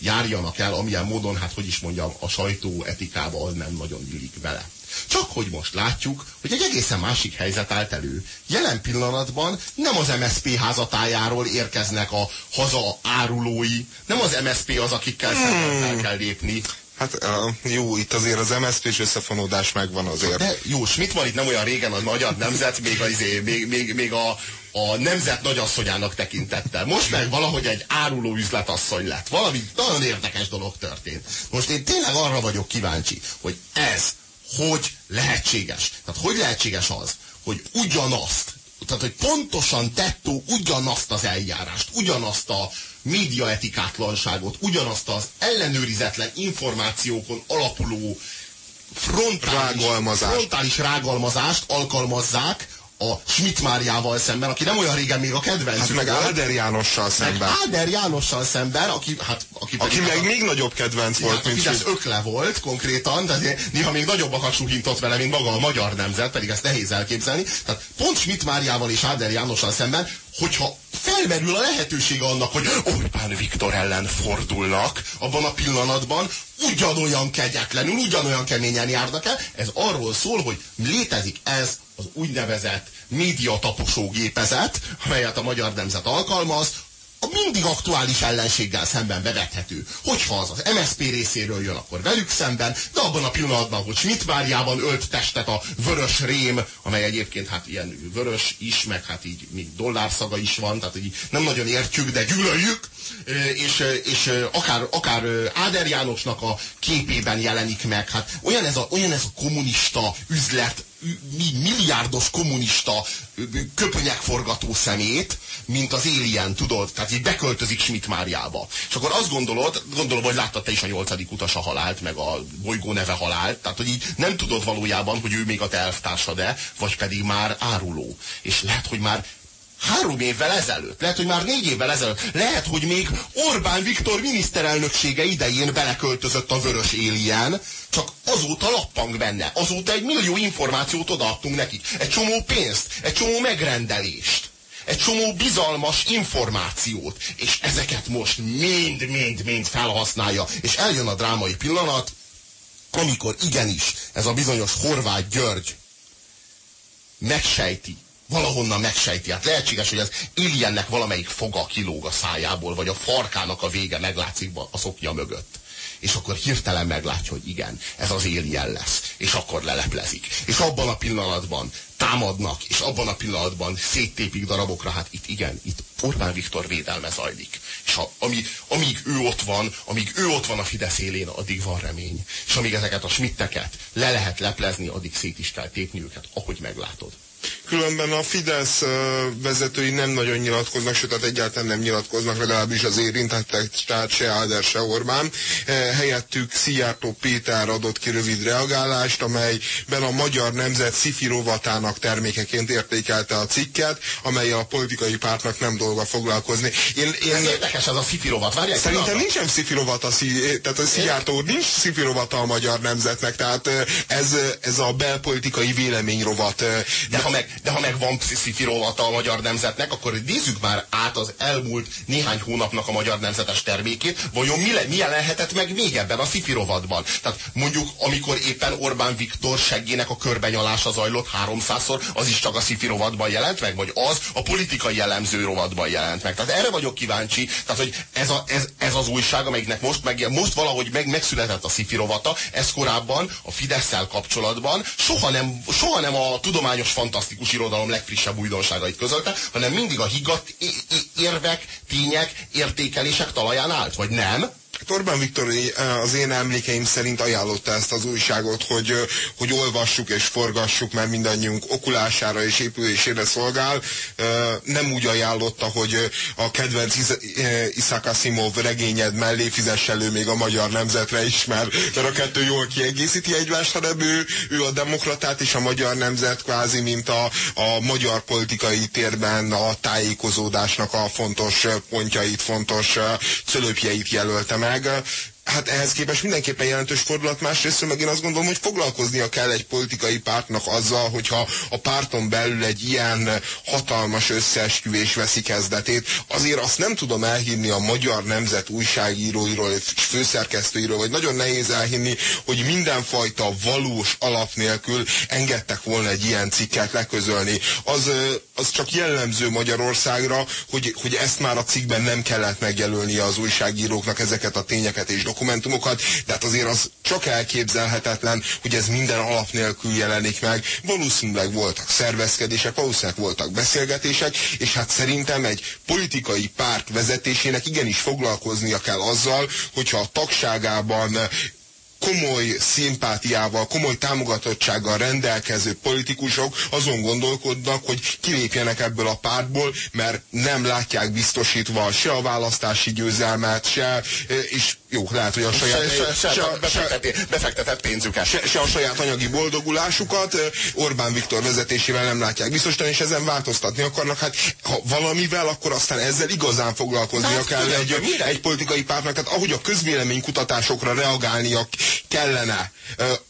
[SPEAKER 1] járjanak el, amilyen módon, hát hogy is mondjam, a sajtó etikába az nem nagyon illik bele. Csak hogy most látjuk, hogy egy egészen másik helyzet állt elő. Jelen pillanatban nem az MSP házatájáról érkeznek a haza árulói, nem az MSP az, akikkel hmm. szemben kell lépni,
[SPEAKER 2] Hát jó, itt azért az MSZP-s összefonódás megvan azért.
[SPEAKER 1] De jó, mit van itt nem olyan régen a magyar nemzet, még, az, még, még, még a, a nemzet nagyasszonyának tekintette. Most meg valahogy egy áruló üzletasszony lett. Valami nagyon érdekes dolog történt. Most én tényleg arra vagyok kíváncsi, hogy ez hogy lehetséges. Tehát hogy lehetséges az, hogy ugyanazt, tehát hogy pontosan tettó ugyanazt az eljárást, ugyanazt a médiaetikátlanságot, ugyanazt az ellenőrizetlen információkon alapuló frontális rágalmazást, frontális rágalmazást alkalmazzák a Schmidt Máriával szemben, aki nem olyan régen még a kedvencünk.
[SPEAKER 2] Hát meg Áder Jánossal szemben. Meg
[SPEAKER 1] Áder Jánossal szemben, aki, hát,
[SPEAKER 2] aki, aki meg a, még nagyobb kedvenc volt,
[SPEAKER 1] hát, mint Fidesz ökle volt konkrétan, de néha még nagyobbakat suhintott vele, mint maga a magyar nemzet, pedig ezt nehéz elképzelni. Tehát pont Schmidt Máriával és Áder Jánossal szemben, hogyha felmerül a lehetősége annak, hogy Orbán Viktor ellen fordulnak abban a pillanatban, ugyanolyan kegyetlenül, ugyanolyan keményen járnak el. Ez arról szól, hogy létezik ez az úgynevezett médiataposó gépezet, amelyet a magyar nemzet alkalmaz, mindig aktuális ellenséggel szemben bevethető. Hogyha az az MSZP részéről jön, akkor velük szemben, de abban a pillanatban, hogy Schmidt várjában ölt testet a vörös rém, amely egyébként hát ilyen vörös is, meg hát így még dollárszaga is van, tehát így nem nagyon értjük, de gyűlöljük, és, és akár, akár Áder Jánosnak a képében jelenik meg, hát olyan ez a, olyan ez a kommunista üzlet, milliárdos kommunista köpönyekforgató szemét, mint az Alien, tudod? Tehát így beköltözik Schmidt Máriába. És akkor azt gondolod, gondolom, hogy láttad te is a nyolcadik utas halált, meg a bolygó neve halált, tehát hogy így nem tudod valójában, hogy ő még a te elvtársad-e, vagy pedig már áruló. És lehet, hogy már három évvel ezelőtt, lehet, hogy már négy évvel ezelőtt, lehet, hogy még Orbán Viktor miniszterelnöksége idején beleköltözött a vörös élien, csak azóta lappang benne, azóta egy millió információt odaadtunk nekik, egy csomó pénzt, egy csomó megrendelést egy csomó bizalmas információt, és ezeket most mind-mind-mind felhasználja, és eljön a drámai pillanat, amikor igenis ez a bizonyos Horváth György megsejti, valahonnan megsejti. Hát lehetséges, hogy az Iliennek valamelyik foga kilóg a szájából, vagy a farkának a vége meglátszik a szoknya mögött. És akkor hirtelen meglátja, hogy igen, ez az Alien lesz. És akkor leleplezik. És abban a pillanatban támadnak, és abban a pillanatban széttépik darabokra, hát itt igen, itt Orbán Viktor védelme zajlik. És ha, ami, amíg ő ott van, amíg ő ott van a Fidesz élén, addig van remény. És amíg ezeket a smitteket le lehet leplezni, addig szét is kell tépni őket, ahogy meglátod.
[SPEAKER 2] Különben a Fidesz vezetői nem nagyon nyilatkoznak, sőt, tehát egyáltalán nem nyilatkoznak, legalábbis az érintettek, tehát se Áder, se Orbán. Helyettük Szijjártó Péter adott ki rövid reagálást, amelyben a magyar nemzet szifi rovatának termékeként értékelte a cikket, amely a politikai pártnak nem dolga foglalkozni.
[SPEAKER 1] Én, én... Ez érdekes ez a szifi rovat. Várjál,
[SPEAKER 2] Szerintem nincsen szifi rovat a, szí... tehát a Szijjártó nincs szifi rovata a magyar nemzetnek, tehát ez, ez a belpolitikai véleményrovat.
[SPEAKER 1] De ha meg, De ha meg van sci rovata a magyar nemzetnek, akkor nézzük már át az elmúlt néhány hónapnak a magyar nemzetes termékét, vajon mi, le, mi jelenhetett meg még ebben a sci rovatban. Tehát mondjuk, amikor éppen Orbán Viktor seggének a körbenyalása zajlott 300-szor, az is csak a sci rovatban jelent meg, vagy az a politikai jellemző rovatban jelent meg. Tehát erre vagyok kíváncsi, tehát hogy ez, a, ez, ez az újság, amelyiknek most, meg, most valahogy meg, megszületett a sci rovata, ez korábban a fidesz kapcsolatban soha nem, soha nem a tudományos fantasztikus irodalom legfrissebb újdonságait közölte, hanem mindig a higgadt érvek, tények, értékelések talaján állt, vagy nem?
[SPEAKER 2] Orbán Viktor az én emlékeim szerint ajánlotta ezt az újságot, hogy, hogy olvassuk és forgassuk, mert mindannyiunk okulására és épülésére szolgál. Nem úgy ajánlotta, hogy a kedvenc Isaac Asimov regényed mellé fizess elő még a magyar nemzetre is, mert, mert a kettő jól kiegészíti egymást, hanem ő, ő a demokratát és a magyar nemzet kvázi, mint a, a magyar politikai térben a tájékozódásnak a fontos pontjait, fontos cölöpjeit jelölte meg meg hát ehhez képest mindenképpen jelentős fordulat. Másrészt meg én azt gondolom, hogy foglalkoznia kell egy politikai pártnak azzal, hogyha a párton belül egy ilyen hatalmas összeesküvés veszi kezdetét. Azért azt nem tudom elhinni a magyar nemzet újságíróiról főszerkesztőiről, vagy nagyon nehéz elhinni, hogy mindenfajta valós alap nélkül engedtek volna egy ilyen cikket leközölni. Az, az csak jellemző Magyarországra, hogy, hogy ezt már a cikkben nem kellett megjelölni az újságíróknak ezeket a tényeket és dokumentumokat dokumentumokat, de hát azért az csak elképzelhetetlen, hogy ez minden alap nélkül jelenik meg. Valószínűleg voltak szervezkedések, valószínűleg voltak beszélgetések, és hát szerintem egy politikai párt vezetésének igenis foglalkoznia kell azzal, hogyha a tagságában komoly szimpátiával, komoly támogatottsággal rendelkező politikusok azon gondolkodnak, hogy kilépjenek ebből a pártból, mert nem látják biztosítva se a választási győzelmet, se, és jó, lehet, hogy a saját... Se, se, se,
[SPEAKER 1] befektetett, befektetett pénzüket.
[SPEAKER 2] Se, se a saját anyagi boldogulásukat Orbán Viktor vezetésével nem látják biztosítani, és ezen változtatni akarnak. Hát ha valamivel, akkor aztán ezzel igazán foglalkoznia hát, kell egy, egy politikai pártnak. Hát ahogy a közvéleménykutatásokra reagálnia kellene,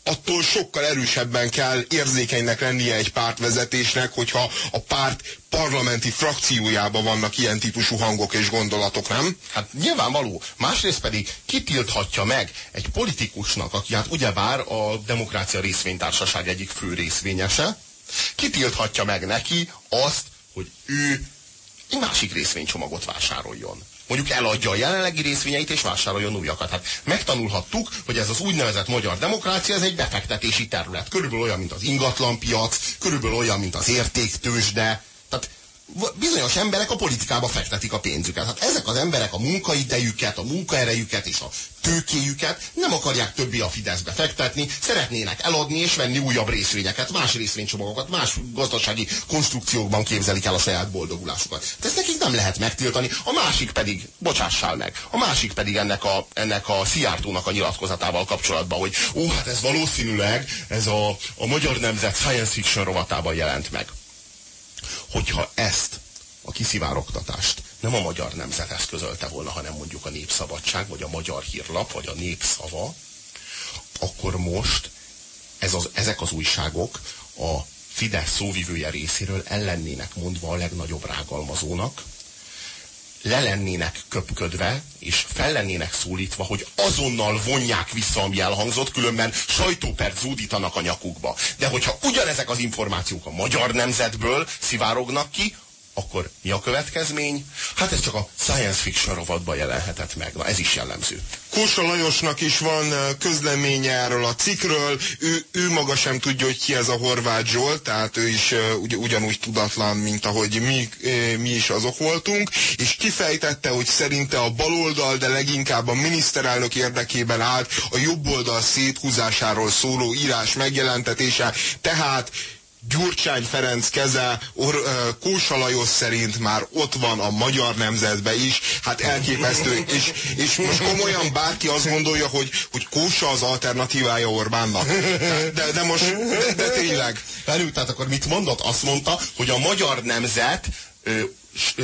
[SPEAKER 2] attól sokkal erősebben kell érzékenynek lennie egy pártvezetésnek, hogyha a párt parlamenti frakciójában vannak ilyen típusú hangok és gondolatok, nem?
[SPEAKER 1] Hát nyilvánvaló. Másrészt pedig kitilthatja meg egy politikusnak, aki hát ugyebár a Demokrácia Részvénytársaság egyik fő részvényese, kitilthatja meg neki azt, hogy ő egy másik részvénycsomagot vásároljon mondjuk eladja a jelenlegi részvényeit és vásároljon újakat. Hát megtanulhattuk, hogy ez az úgynevezett magyar demokrácia, ez egy befektetési terület. Körülbelül olyan, mint az ingatlanpiac, körülbelül olyan, mint az értéktősde. Bizonyos emberek a politikába fektetik a pénzüket. Hát ezek az emberek a munkaidejüket, a munkaerejüket és a tőkéjüket nem akarják többi a Fideszbe fektetni, szeretnének eladni és venni újabb részvényeket, más részvénycsomagokat, más gazdasági konstrukciókban képzelik el a saját boldogulásukat. De ezt nekik nem lehet megtiltani. A másik pedig, bocsássál meg, a másik pedig ennek a, ennek a Szijjártónak a nyilatkozatával kapcsolatban, hogy ó, hát ez valószínűleg ez a, a Magyar Nemzet Science Fiction rovatában jelent meg hogyha ezt a kiszivárogtatást nem a magyar nemzet eszközölte volna, hanem mondjuk a Népszabadság, vagy a Magyar Hírlap, vagy a Népszava, akkor most ez az, ezek az újságok a Fidesz szóvivője részéről ellennének mondva a legnagyobb rágalmazónak, le lennének köpködve, és fel lennének szólítva, hogy azonnal vonják vissza, ami elhangzott, különben sajtóperc zúdítanak a nyakukba. De hogyha ugyanezek az információk a magyar nemzetből szivárognak ki, akkor mi a következmény? Hát ez csak a science fiction rovatban jelenhetett meg. Na ez is jellemző.
[SPEAKER 2] Kósa Lajosnak is van közleménye erről a cikről. Ő, ő maga sem tudja, hogy ki ez a Horváth Zsolt, tehát ő is ugy, ugyanúgy tudatlan, mint ahogy mi, mi is azok voltunk, és kifejtette, hogy szerinte a baloldal, de leginkább a miniszterelnök érdekében állt a jobboldal széthúzásáról szóló írás megjelentetése, tehát Gyurcsány Ferenc keze Or, Kósa Lajos szerint már ott van a magyar nemzetbe is, hát elképesztő, és, és most komolyan bárki azt gondolja, hogy, hogy Kósa az alternatívája Orbánnak. De, de most, de, de tényleg.
[SPEAKER 1] Velük, tehát akkor mit mondott? Azt mondta, hogy a magyar nemzet ö,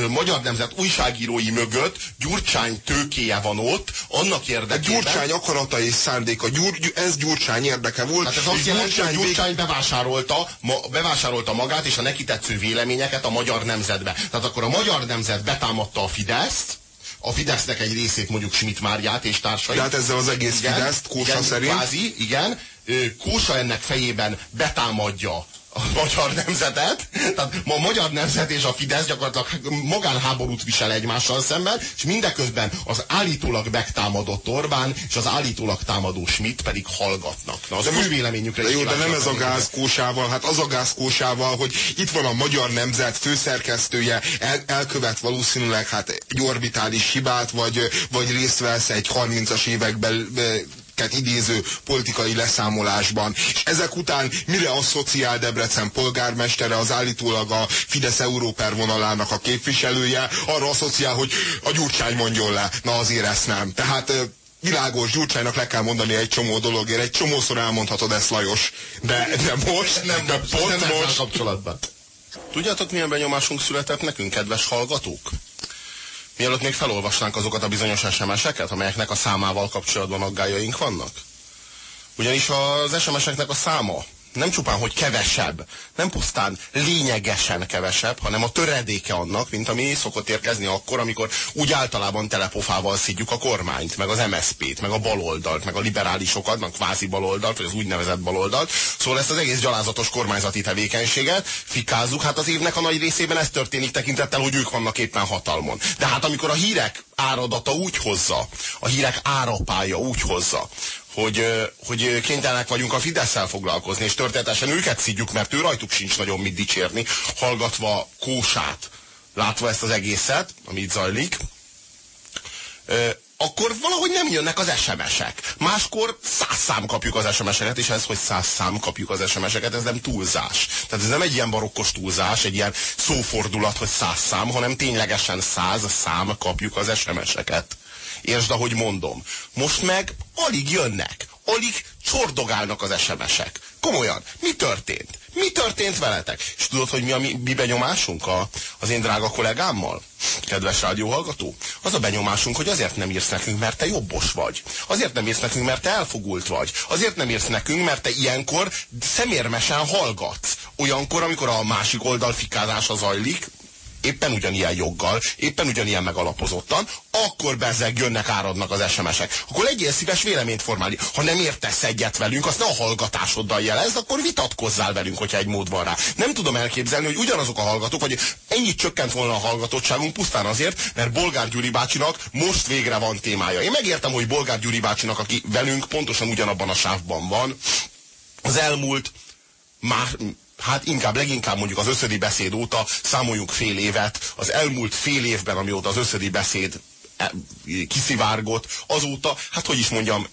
[SPEAKER 1] Magyar Nemzet újságírói mögött Gyurcsány tőkéje van ott, annak érdekében...
[SPEAKER 2] A Gyurcsány akarata és szándéka, Gyur, ez Gyurcsány érdeke volt.
[SPEAKER 1] Hát ez azt jelenti, hogy Gyurcsány bevásárolta, ma, bevásárolta magát és a neki tetsző véleményeket a Magyar Nemzetbe. Tehát akkor a Magyar Nemzet betámadta a Fideszt, a Fidesznek egy részét mondjuk Schmidt Márját és társait.
[SPEAKER 2] Tehát ezzel az egész igen, Fideszt, Kósa
[SPEAKER 1] igen,
[SPEAKER 2] szerint.
[SPEAKER 1] Kvázi, igen. Kósa ennek fejében betámadja a magyar nemzetet, tehát ma a magyar nemzet és a Fidesz gyakorlatilag magánháborút visel egymással szemben, és mindeközben az állítólag megtámadott Orbán és az állítólag támadó Schmidt pedig hallgatnak. Na, az ő véleményükre
[SPEAKER 2] de jó, de nem ez a gázkósával, hát az a gázkósával, hogy itt van a magyar nemzet főszerkesztője, el, elkövet valószínűleg hát egy orbitális hibát, vagy, vagy részt vesz egy 30-as években idéző politikai leszámolásban. És ezek után mire asszociál Debrecen polgármestere, az állítólag a Fidesz Európer vonalának a képviselője, arra asszociál, hogy a Gyurcsány mondjon le. Na azért ezt nem. Tehát világos Gyurcsánynak le kell mondani egy csomó dologért, egy csomószor elmondhatod ezt Lajos, de, de most, nem, de pont
[SPEAKER 1] nem
[SPEAKER 2] most.
[SPEAKER 1] kapcsolatban. Tudjátok, milyen benyomásunk született nekünk, kedves hallgatók? Mielőtt még felolvasnánk azokat a bizonyos SMS-eket, amelyeknek a számával kapcsolatban aggájaink vannak? Ugyanis az SMS-eknek a száma nem csupán, hogy kevesebb, nem pusztán lényegesen kevesebb, hanem a töredéke annak, mint ami szokott érkezni akkor, amikor úgy általában telepofával szidjuk a kormányt, meg az MSZP-t, meg a baloldalt, meg a liberálisokat, meg kvázi baloldalt, vagy az úgynevezett baloldalt. Szóval ezt az egész gyalázatos kormányzati tevékenységet fikázzuk. Hát az évnek a nagy részében ez történik tekintettel, hogy ők vannak éppen hatalmon. De hát amikor a hírek áradata úgy hozza, a hírek árapája úgy hozza, hogy, hogy kénytelenek vagyunk a fidesz foglalkozni, és történetesen őket szidjuk, mert ő rajtuk sincs nagyon mit dicsérni, hallgatva kósát, látva ezt az egészet, ami itt zajlik, akkor valahogy nem jönnek az SMS-ek. Máskor száz szám kapjuk az SMS-eket, és ez, hogy száz szám kapjuk az SMS-eket, ez nem túlzás. Tehát ez nem egy ilyen barokkos túlzás, egy ilyen szófordulat, hogy száz szám, hanem ténylegesen száz szám kapjuk az SMS-eket. Értsd, ahogy mondom. Most meg alig jönnek, alig csordogálnak az SMS-ek. Komolyan, mi történt? Mi történt veletek? És tudod, hogy mi a mi, mi benyomásunk a, az én drága kollégámmal? Kedves rádióhallgató? Az a benyomásunk, hogy azért nem írsz nekünk, mert te jobbos vagy. Azért nem írsz nekünk, mert te elfogult vagy. Azért nem írsz nekünk, mert te ilyenkor szemérmesen hallgatsz. Olyankor, amikor a másik oldal fikázása zajlik, éppen ugyanilyen joggal, éppen ugyanilyen megalapozottan, akkor bezeg jönnek, áradnak az SMS-ek. Akkor legyél szíves véleményt formálni. Ha nem értesz egyet velünk, azt ne a hallgatásoddal jelezd, akkor vitatkozzál velünk, hogyha egy mód van rá. Nem tudom elképzelni, hogy ugyanazok a hallgatók, vagy ennyit csökkent volna a hallgatottságunk pusztán azért, mert Bolgár Gyuri bácsinak most végre van témája. Én megértem, hogy Bolgár Gyuri bácsinak, aki velünk pontosan ugyanabban a sávban van, az elmúlt már hát inkább leginkább mondjuk az összödi beszéd óta számoljunk fél évet, az elmúlt fél évben, amióta az összödi beszéd e, kiszivárgott, azóta, hát hogy is mondjam,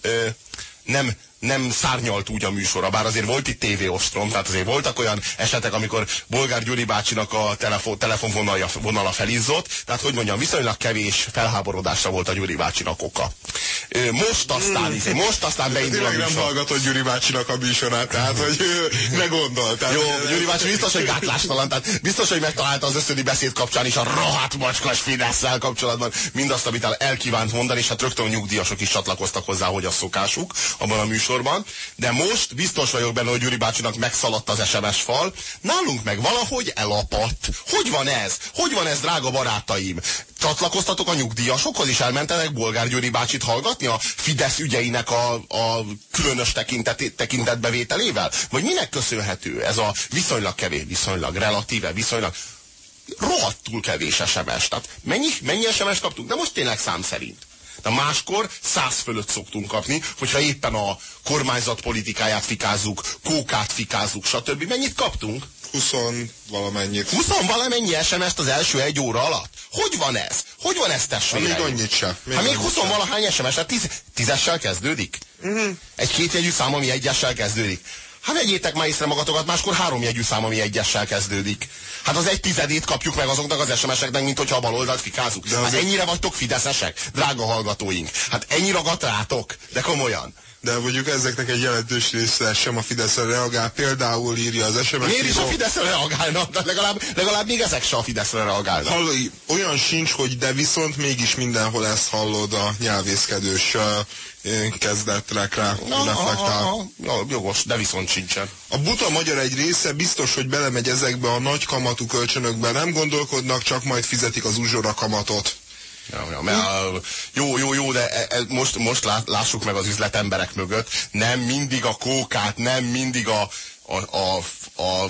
[SPEAKER 1] nem, nem szárnyalt úgy a műsora, bár azért volt itt tévéostrom, tehát azért voltak olyan esetek, amikor Bolgár Gyuri bácsinak a telefon, telefonvonala vonala felizzott, tehát hogy mondjam, viszonylag kevés felháborodásra volt a Gyuri bácsinak oka. Most aztán, mm. most aztán beindul a
[SPEAKER 2] műsor. nem hallgatott Gyuri bácsinak a műsorát, tehát hogy ne gondol. Tehát,
[SPEAKER 1] Jó, Gyuri bácsi biztos, hogy gátlástalan, tehát biztos, hogy megtalálta az összödi beszéd kapcsán is a rohadt macskas fidesz kapcsolatban mindazt, amit elkívánt mondani, és hát rögtön a nyugdíjasok is csatlakoztak hozzá, hogy a szokásuk abban a műsorban műsorban, de most biztos vagyok benne, hogy Gyuri bácsinak megszaladt az SMS fal, nálunk meg valahogy elapadt. Hogy van ez? Hogy van ez, drága barátaim? Csatlakoztatok a nyugdíjasokhoz is elmentenek Bolgár Gyuri bácsit hallgatni a Fidesz ügyeinek a, a különös tekintet, tekintetbevételével? Vagy minek köszönhető ez a viszonylag kevés, viszonylag relatíve, viszonylag rohadtul kevés SMS. Tehát mennyi, mennyi SMS kaptunk? De most tényleg szám szerint. De máskor száz fölött szoktunk kapni, hogyha éppen a kormányzat politikáját fikázzuk, kókát fikázzuk, stb. Mennyit kaptunk?
[SPEAKER 2] 20 valamennyit.
[SPEAKER 1] 20 valamennyi SMS-t az első egy óra alatt? Hogy van ez? Hogy van ez testvéreim?
[SPEAKER 2] Még annyit sem.
[SPEAKER 1] Még hát még 20 valahány SMS, hát tíz, tízessel kezdődik? Uh-huh. Egy kétjegyű szám, ami egyessel kezdődik. Hát vegyétek már észre magatokat, máskor három jegyű szám, ami egyessel kezdődik. Hát az egy tizedét kapjuk meg azoknak az SMS-eknek, mint hogyha a baloldalt fikázunk. De hát azért... ennyire vagytok fideszesek, drága hallgatóink. Hát ennyi ragadt rátok, de komolyan.
[SPEAKER 2] de mondjuk ezeknek egy jelentős része sem a Fideszre reagál. Például írja az SMS
[SPEAKER 1] Miért is a Fideszre reagálnak? De legalább, legalább még ezek se a Fideszre reagálnak.
[SPEAKER 2] Hall, olyan sincs, hogy de viszont mégis mindenhol ezt hallod a nyelvészkedős uh, kezdetrekre
[SPEAKER 1] na, reflektál. Jogos, de viszont sincsen.
[SPEAKER 2] A buta magyar egy része biztos, hogy belemegy ezekbe a nagy kamatú kölcsönökbe, nem gondolkodnak, csak majd fizetik az uzsora kamatot.
[SPEAKER 1] Ja, ja, mert, hm? jó, jó, jó, de e, e, most, most lássuk meg az üzletemberek mögött. Nem mindig a kókát, nem mindig a, a, a, a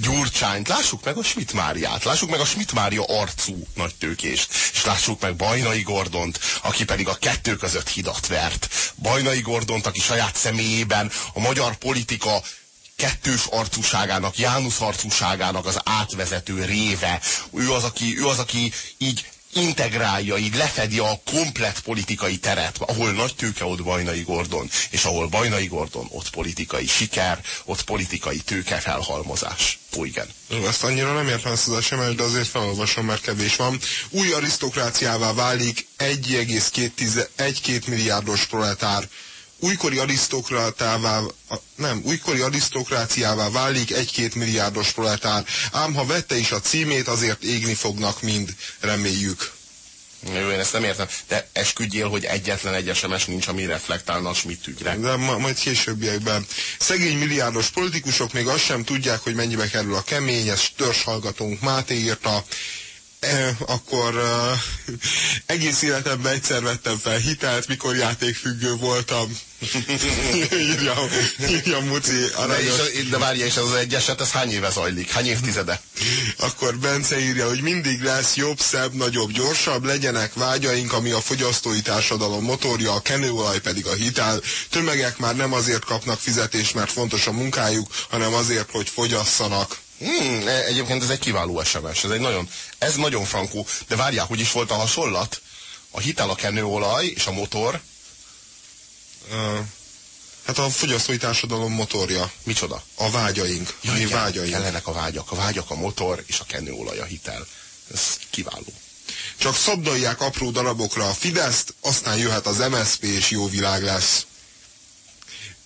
[SPEAKER 1] Gyurcsányt, lássuk meg a Schmidt Máriát, lássuk meg a Schmidt Mária arcú nagy tőkést, és lássuk meg Bajnai Gordont, aki pedig a kettő között hidat vert. Bajnai Gordont, aki saját személyében a magyar politika kettős arcúságának, Jánusz arcúságának az átvezető réve. Ő az, aki, ő az, aki így integrálja, így lefedi a komplet politikai teret, ahol nagy tőke, ott Bajnai Gordon, és ahol Bajnai Gordon, ott politikai siker, ott politikai tőke felhalmozás. Ó, igen.
[SPEAKER 2] Ezt annyira nem értem ezt az SMS, de azért felolvasom, mert kevés van. Új arisztokráciává válik 1,2 milliárdos proletár újkori arisztokratává, nem, újkori arisztokráciává válik egy-két milliárdos proletár, ám ha vette is a címét, azért égni fognak mind, reméljük.
[SPEAKER 1] Jó, én ezt nem értem. De esküdjél, hogy egyetlen egy SMS nincs, ami reflektálna a Schmidt ügyre.
[SPEAKER 2] De ma, majd későbbiekben. Szegény milliárdos politikusok még azt sem tudják, hogy mennyibe kerül a kemény, ezt törzshallgatónk Máté írta. Akkor uh, egész életemben egyszer vettem fel hitelt, mikor játékfüggő voltam. [laughs] írja, írja Muci
[SPEAKER 1] aranyos. De, és, de várja, és ez az egyeset, ez hány éve zajlik? Hány évtizede?
[SPEAKER 2] Akkor Bence írja, hogy mindig lesz jobb, szebb, nagyobb, gyorsabb, legyenek vágyaink, ami a fogyasztói társadalom motorja, a kenőolaj pedig a hitel. Tömegek már nem azért kapnak fizetést, mert fontos a munkájuk, hanem azért, hogy fogyasszanak.
[SPEAKER 1] Hmm, egyébként ez egy kiváló SMS, ez egy nagyon, ez nagyon frankó, de várjál, hogy is volt a hasonlat? A hitel a kenőolaj és a motor.
[SPEAKER 2] Uh, hát a fogyasztói társadalom motorja.
[SPEAKER 1] Micsoda?
[SPEAKER 2] A vágyaink.
[SPEAKER 1] Ja, mi vágyaink. Kellenek a vágyak. A vágyak a motor és a kenőolaj a hitel. Ez kiváló.
[SPEAKER 2] Csak szabdalják apró darabokra a Fideszt, aztán jöhet az MSZP és jó világ lesz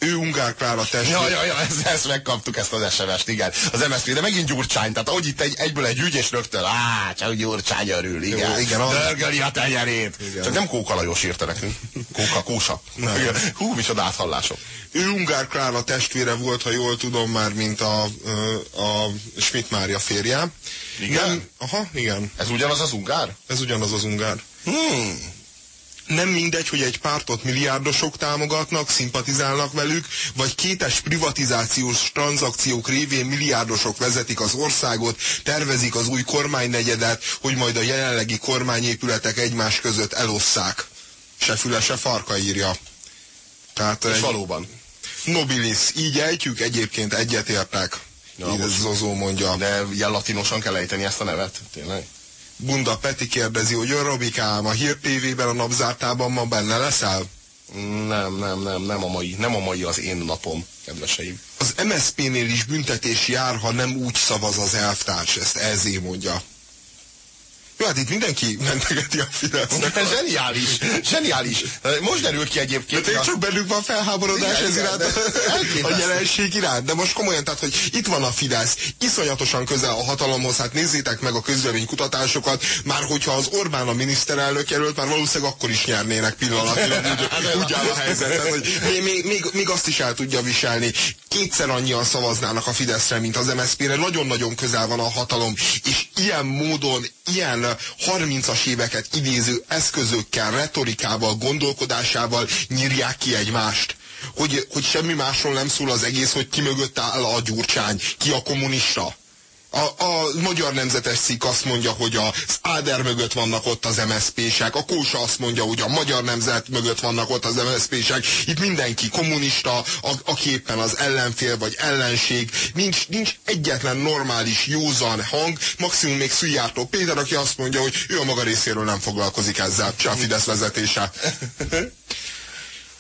[SPEAKER 2] ő Ungár Klára testvér.
[SPEAKER 1] Ja, ja, ja, ezt, ezt megkaptuk, ezt az SMS-t, igen. Az MSZP, de megint Gyurcsány, tehát ahogy itt egy, egyből egy ügy, és rögtön, á, csak Gyurcsány örül, igen. Jó, igen Dörgöli a tenyerét. Igen. Csak nem Kóka Lajos írta nekünk. Kóka, Kósa. Hú, micsoda áthallások.
[SPEAKER 2] Ő Ungár Klára testvére volt, ha jól tudom már, mint a, a Schmidt Mária férje.
[SPEAKER 1] Igen? Nem,
[SPEAKER 2] aha, igen.
[SPEAKER 1] Ez ugyanaz az Ungár?
[SPEAKER 2] Ez ugyanaz az Ungár.
[SPEAKER 1] Hmm
[SPEAKER 2] nem mindegy, hogy egy pártot milliárdosok támogatnak, szimpatizálnak velük, vagy kétes privatizációs tranzakciók révén milliárdosok vezetik az országot, tervezik az új kormánynegyedet, hogy majd a jelenlegi kormányépületek egymás között elosszák. Se füle, se farka írja.
[SPEAKER 1] Tehát És egy... valóban.
[SPEAKER 2] Nobilis, így ejtjük, egyébként egyetértek. Ja, Zozó mondja.
[SPEAKER 1] De ilyen latinosan kell ejteni ezt a nevet, tényleg?
[SPEAKER 2] Bunda Peti kérdezi, hogy ön Robikám, a Hír TV-ben a napzártában ma benne leszel?
[SPEAKER 1] Nem, nem, nem, nem a mai, nem a mai az én napom, kedveseim.
[SPEAKER 2] Az MSZP-nél is büntetés jár, ha nem úgy szavaz az elvtárs, ezt ezé mondja. Jó, hát itt mindenki mentegeti a Fidesznek.
[SPEAKER 1] Ez zseniális, zseniális. Most derül ki egyébként.
[SPEAKER 2] De csak bennük van felháborodás igen, ez iránt, a jelenség iránt. De most komolyan, tehát, hogy itt van a Fidesz, iszonyatosan közel a hatalomhoz, hát nézzétek meg a közvéleménykutatásokat, már hogyha az Orbán a miniszterelnök jelölt, már valószínűleg akkor is nyernének pillanatilag, [laughs] úgy, úgy áll a helyzet, hogy még, még, még azt is el tudja viselni. Kétszer annyian szavaznának a Fideszre, mint az MSZP-re, nagyon-nagyon közel van a hatalom, és ilyen módon, ilyen 30-as éveket idéző eszközökkel, retorikával, gondolkodásával nyírják ki egymást. Hogy, hogy semmi másról nem szól az egész, hogy ki mögött áll a gyurcsány, ki a kommunista. A, a magyar nemzetes cikk azt mondja, hogy az Áder mögött vannak ott az MSZP-sek, a Kósa azt mondja, hogy a magyar nemzet mögött vannak ott az MSZP-sek. Itt mindenki kommunista, a, aki éppen az ellenfél vagy ellenség. Nincs, nincs egyetlen normális, józan hang, maximum még Szüjjártó Péter, aki azt mondja, hogy ő a maga részéről nem foglalkozik ezzel, csak a Fidesz vezetése. [laughs]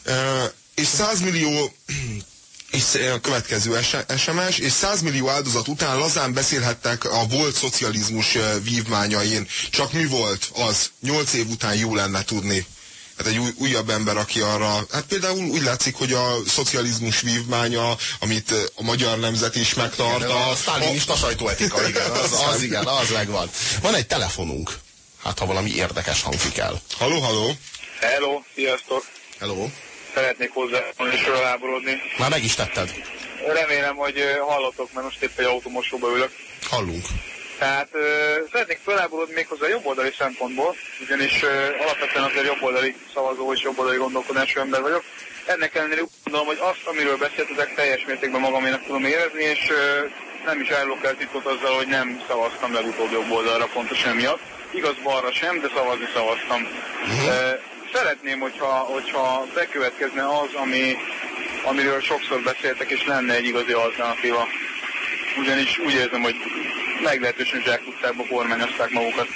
[SPEAKER 2] uh, és 100 millió és a következő SMS, és 100 millió áldozat után lazán beszélhettek a volt szocializmus vívmányain. Csak mi volt az? Nyolc év után jó lenne tudni. hát egy új, újabb ember, aki arra, hát például úgy látszik, hogy a szocializmus vívmánya, amit a magyar nemzet is megtart.
[SPEAKER 1] A, a sztálinista sajtóetika, igen, az, az [laughs] igen, az megvan. Van egy telefonunk, hát ha valami érdekes hangzik el.
[SPEAKER 2] Haló, haló!
[SPEAKER 4] Hello, sziasztok!
[SPEAKER 1] Hello!
[SPEAKER 4] Szeretnék hozzá és felháborodni.
[SPEAKER 1] Már meg is tetted.
[SPEAKER 4] Remélem, hogy hallotok, mert most épp egy automosóba ülök.
[SPEAKER 1] Hallunk.
[SPEAKER 4] Tehát uh, szeretnék felháborodni méghozzá jobboldali szempontból, ugyanis uh, alapvetően azért jobboldali szavazó és jobboldali gondolkodású ember vagyok. Ennek ellenére úgy gondolom, hogy azt, amiről beszéltetek, teljes mértékben magaménak tudom érezni, és uh, nem is állok el titkot azzal, hogy nem szavaztam legutóbb jobb oldalra pontosan miatt. Igaz balra sem, de szavazni szavaztam. Uh-huh. Szeretném, hogyha, hogyha bekövetkezne az, ami, amiről sokszor beszéltek, és lenne egy igazi alternatíva. Ugyanis úgy érzem, hogy meglehetősen zsákutcákba kormányozták magukat.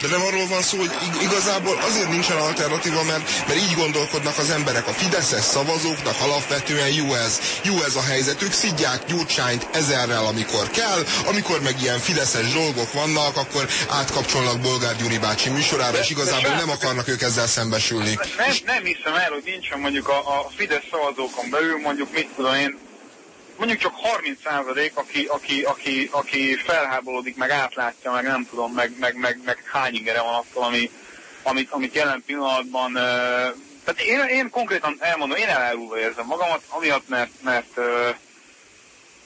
[SPEAKER 2] De nem arról van szó, hogy igazából azért nincsen alternatíva, mert, mert így gondolkodnak az emberek. A Fideszes szavazóknak alapvetően jó ez. Jó ez a helyzet. Ők szidják Gyurcsányt ezerrel, amikor kell, amikor meg ilyen Fideszes dolgok vannak, akkor átkapcsolnak Bolgár Gyuri bácsi műsorára, de, és igazából nem akarnak ők ezzel szembesülni.
[SPEAKER 4] Nem, nem hiszem el, hogy nincsen mondjuk a, a Fidesz szavazókon belül, mondjuk mit tudom én, mondjuk csak 30 százalék, aki, aki, aki, aki felháborodik, meg átlátja, meg nem tudom, meg, meg, meg, meg hány ingere van attól, ami, amit, amit jelen pillanatban uh, tehát én, én konkrétan elmondom, én elárulva érzem magamat, amiatt, mert, mert uh,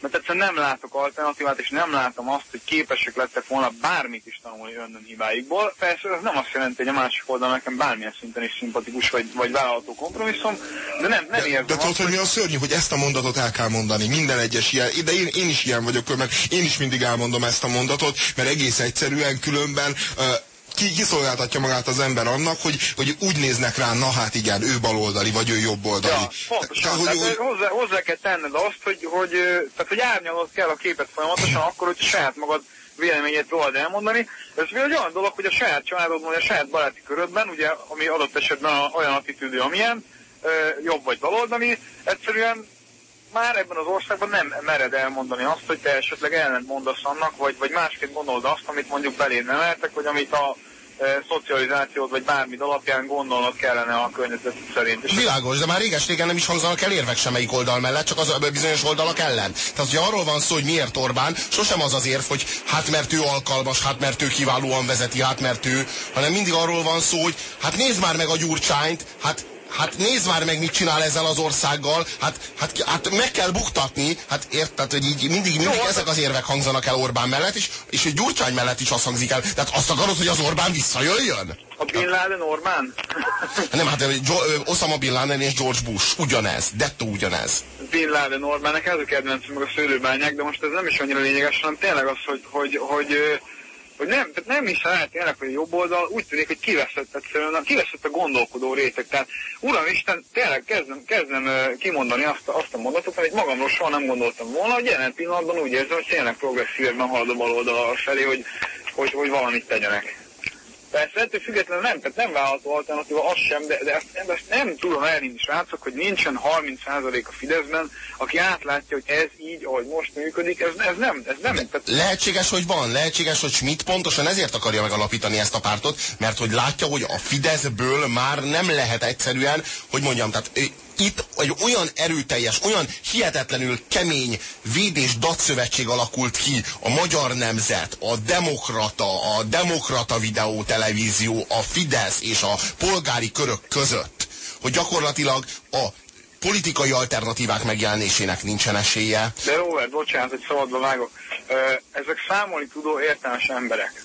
[SPEAKER 4] mert egyszerűen nem látok alternatívát, és nem látom azt, hogy képesek lettek volna bármit is tanulni önnön hibáikból. Persze ez nem azt jelenti, hogy a másik oldal nekem bármilyen szinten is szimpatikus, vagy, vagy vállalható kompromisszum, de nem, nem érzem
[SPEAKER 2] De, de tudod, hogy mi a szörnyű, hogy ezt a mondatot el kell mondani, minden egyes ilyen, de én, én is ilyen vagyok, mert én is mindig elmondom ezt a mondatot, mert egész egyszerűen különben uh, ki, kiszolgáltatja magát az ember annak, hogy, hogy úgy néznek rá, na hát igen, ő baloldali, vagy ő jobboldali.
[SPEAKER 4] Ja, pontosan. Tehát, hogy, hogy... Hozzá, hozzá kell tenned azt, hogy, hogy, tehát, hogy árnyalod kell a képet folyamatosan akkor, hogy saját magad véleményét rólad elmondani. Ez egy olyan dolog, hogy a saját családodban, vagy a saját baráti körödben, ugye, ami adott esetben olyan attitűdő, amilyen, jobb vagy baloldali, egyszerűen már ebben az országban nem mered elmondani azt, hogy te esetleg ellent mondasz annak, vagy, vagy másként gondolod azt, amit mondjuk beléd nemeltek, vagy amit a e, szocializációt, vagy bármi alapján gondolnod kellene a környezet szerint.
[SPEAKER 1] Világos, de már réges-régen nem is hangzanak el érvek semmelyik oldal mellett, csak az a bizonyos oldalak ellen. Tehát, hogy arról van szó, hogy miért Orbán, sosem az az érv, hogy hát mert ő alkalmas, hát mert ő kiválóan vezeti, hát mert ő, hanem mindig arról van szó, hogy hát nézd már meg a gyurcsányt, hát hát nézd már meg, mit csinál ezzel az országgal, hát, hát, hát meg kell buktatni, hát érted, hogy így mindig, mindig Jó, ezek az érvek hangzanak el Orbán mellett, és, és hogy Gyurcsány mellett is azt hangzik el. Tehát azt akarod, hogy az Orbán visszajöjjön?
[SPEAKER 4] A Bin Laden Orbán? [laughs]
[SPEAKER 1] Nem, hát Osama Bin Laden és George Bush, ugyanez, dettó ugyanez.
[SPEAKER 4] Bin Laden Orbán, nekem ez a kedvencem, meg a szőlőbányák, de most ez nem is annyira lényeges, hanem tényleg az, hogy, hogy, hogy, hogy hogy nem, tehát nem is lehet tényleg, hogy a jobb oldal úgy tűnik, hogy kiveszett egyszerűen, kiveszett a gondolkodó réteg. Tehát Uram Isten, tényleg kezdem, kezdem kimondani azt, azt a mondatot, amit magamról soha nem gondoltam volna, hogy jelen pillanatban úgy érzem, hogy tényleg progresszívben halad a baloldal felé, hogy, hogy, hogy valamit tegyenek. Persze ettől függetlenül nem, tehát nem vállalható alternatíva az sem, de, de ezt, ezt nem tudom elhinni, srácok, hogy nincsen 30% a Fideszben, aki átlátja, hogy ez így, ahogy most működik, ez, ez nem, ez nem. Tehát...
[SPEAKER 1] Lehetséges, hogy van, lehetséges, hogy Schmidt pontosan ezért akarja megalapítani ezt a pártot, mert hogy látja, hogy a Fideszből már nem lehet egyszerűen, hogy mondjam, tehát itt egy olyan erőteljes, olyan hihetetlenül kemény védés datszövetség alakult ki a magyar nemzet, a demokrata, a demokrata videó televízió, a Fidesz és a polgári körök között, hogy gyakorlatilag a politikai alternatívák megjelenésének nincsen esélye.
[SPEAKER 4] De Robert, bocsánat, hogy szabadba vágok. Ezek számolni tudó értelmes emberek.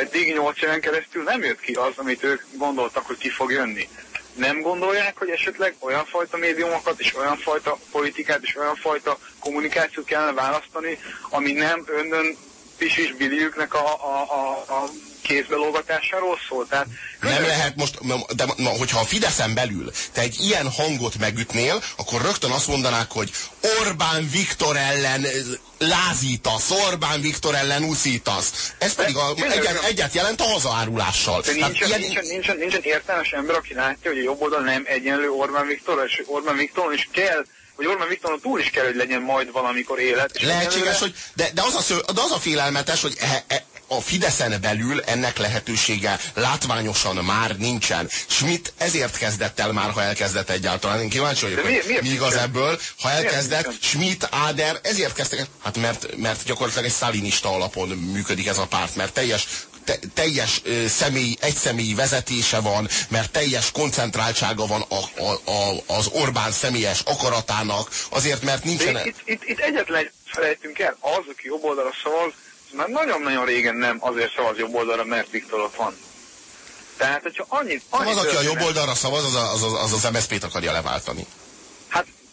[SPEAKER 4] Eddig nyolc éven keresztül nem jött ki az, amit ők gondoltak, hogy ki fog jönni nem gondolják, hogy esetleg olyan fajta médiumokat és olyan fajta politikát és olyan fajta kommunikációt kellene választani, ami nem önnön pisis biliüknek a, a, a, a kézbelógatásáról szól. Tehát,
[SPEAKER 1] nem lehet most, de na, hogyha a Fideszen belül te egy ilyen hangot megütnél, akkor rögtön azt mondanák, hogy Orbán Viktor ellen lázítasz, Orbán Viktor ellen uszítasz. Ez pedig a, egyet, egyet jelent a hazaárulással.
[SPEAKER 4] De nincsen, ilyen... nincsen, nincsen, nincsen értelmes ember, aki látja, hogy a jobb oldal nem egyenlő Orbán Viktor, és Orbán Viktor is kell hogy Orbán Viktoron túl is kell, hogy legyen majd valamikor élet.
[SPEAKER 1] Lehetséges, hogy, de, de, az a sző, de az a félelmetes, hogy e, e, a Fideszen belül ennek lehetősége látványosan már nincsen. Schmidt ezért kezdett el már, ha elkezdett egyáltalán. Én kíváncsi vagyok,
[SPEAKER 4] miért
[SPEAKER 1] mi igaz ebből. Ha elkezdett? Schmidt, Áder, ezért kezdtek, hát mert, mert gyakorlatilag egy szalinista alapon működik ez a párt, mert teljes te, teljes ö, személy, egyszemélyi vezetése van, mert teljes koncentráltsága van a, a, a, az Orbán személyes akaratának, azért, mert nincsen...
[SPEAKER 4] itt, itt, itt, egyetlen egy felejtünk el, az, aki jobb oldalra szavaz, az már nagyon-nagyon régen nem azért szavaz jobb oldalra, mert Viktor ott van. Tehát, hogyha annyit...
[SPEAKER 1] Az,
[SPEAKER 4] annyit
[SPEAKER 1] aki a jobb oldalra szavaz, az a- az, az, az, az MSZP-t akarja leváltani.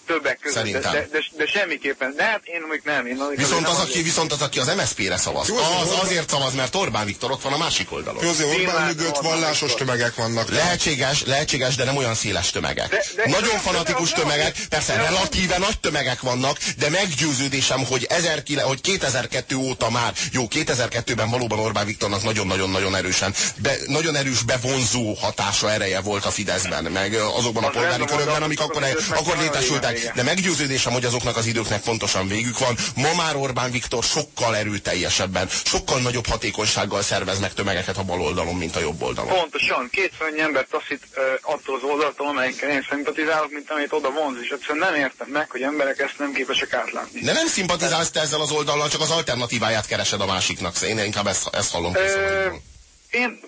[SPEAKER 4] Többek között, de,
[SPEAKER 1] Szerintem.
[SPEAKER 4] de, de, de, semmiképpen. De hát én mondjuk nem. Én mondjuk
[SPEAKER 1] Viszont
[SPEAKER 4] nem
[SPEAKER 1] az, aki,
[SPEAKER 4] azért-
[SPEAKER 1] viszont az, aki az MSZP-re szavaz,
[SPEAKER 2] Jó, az
[SPEAKER 1] azért szavaz, mert Orbán Viktor ott van a másik oldalon.
[SPEAKER 2] Jó, azért Orbán mögött vallásos
[SPEAKER 4] Viktor.
[SPEAKER 2] tömegek vannak.
[SPEAKER 1] Lehetséges, lehetséges, de nem olyan széles tömegek.
[SPEAKER 4] De- de-
[SPEAKER 1] Nagyon
[SPEAKER 4] de-
[SPEAKER 1] fanatikus
[SPEAKER 4] de- de-
[SPEAKER 1] tömegek, persze
[SPEAKER 4] de-
[SPEAKER 1] relatíve nagy tömegek vannak, de meggyőződésem, hogy, 1009, hogy 2002 óta már, jó, 2002-ben valóban Orbán Viktornak nagyon-nagyon-nagyon erősen, be, nagyon erős bevonzó hatása ereje volt a Fideszben, meg azokban a polgári körökben, amik akkor,
[SPEAKER 4] akkor
[SPEAKER 1] létesültek. De meggyőződésem, hogy azoknak az időknek pontosan végük van. Ma már Orbán Viktor sokkal erőteljesebben, sokkal nagyobb hatékonysággal szervez meg tömegeket a bal oldalon, mint a jobb oldalon.
[SPEAKER 4] Pontosan, kétszörnyi ember taszít uh, attól az oldaltól, amelyikkel én szimpatizálok, mint amit oda vonz, és egyszerűen nem értem meg, hogy emberek ezt nem képesek átlátni.
[SPEAKER 1] De nem szimpatizálsz te ezzel az oldallal, csak az alternatíváját keresed a másiknak. Én inkább ezt, ezt hallom
[SPEAKER 4] Ö, én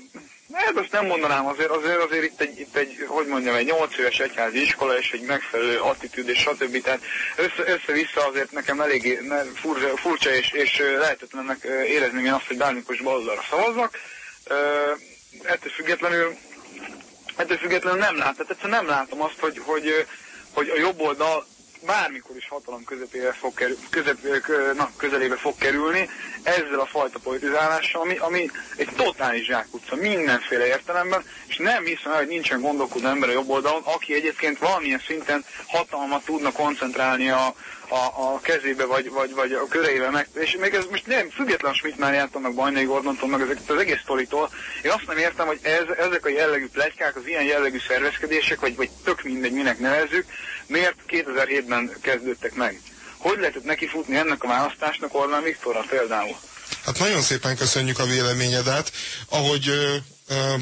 [SPEAKER 4] hát azt nem mondanám, azért, azért, azért itt, egy, itt egy, hogy mondjam, egy 8 éves egyházi iskola, és egy megfelelő attitűd, és stb. Tehát össze, össze-vissza azért nekem eléggé furcsa, furcsa és, és lehetetlennek érezni én azt, hogy bármikor baloldalra szavazzak. Ettől függetlenül ettől függetlenül nem lát, tehát egyszerűen nem látom azt, hogy, hogy, hogy a jobb oldal bármikor is hatalom közepére fog kerül, közep, kö, na, közelébe fog kerülni ezzel a fajta politizálással, ami, ami egy totális zsákutca mindenféle értelemben, és nem hiszem el, hogy nincsen gondolkodó ember a jobb oldalon, aki egyébként valamilyen szinten hatalmat tudna koncentrálni a, a, a kezébe, vagy, vagy, vagy a köreibe meg, és még ez most nem független Schmidt Máriától, meg Bajnai Gordontól, meg ezek, az egész sztoritól, én azt nem értem, hogy ez, ezek a jellegű plegykák, az ilyen jellegű szervezkedések, vagy, vagy tök mindegy, minek nevezzük, miért 2007-ben kezdődtek meg? Hogy lehetett neki futni ennek a választásnak Orbán Viktorra például?
[SPEAKER 2] Hát nagyon szépen köszönjük a véleményedet. Ahogy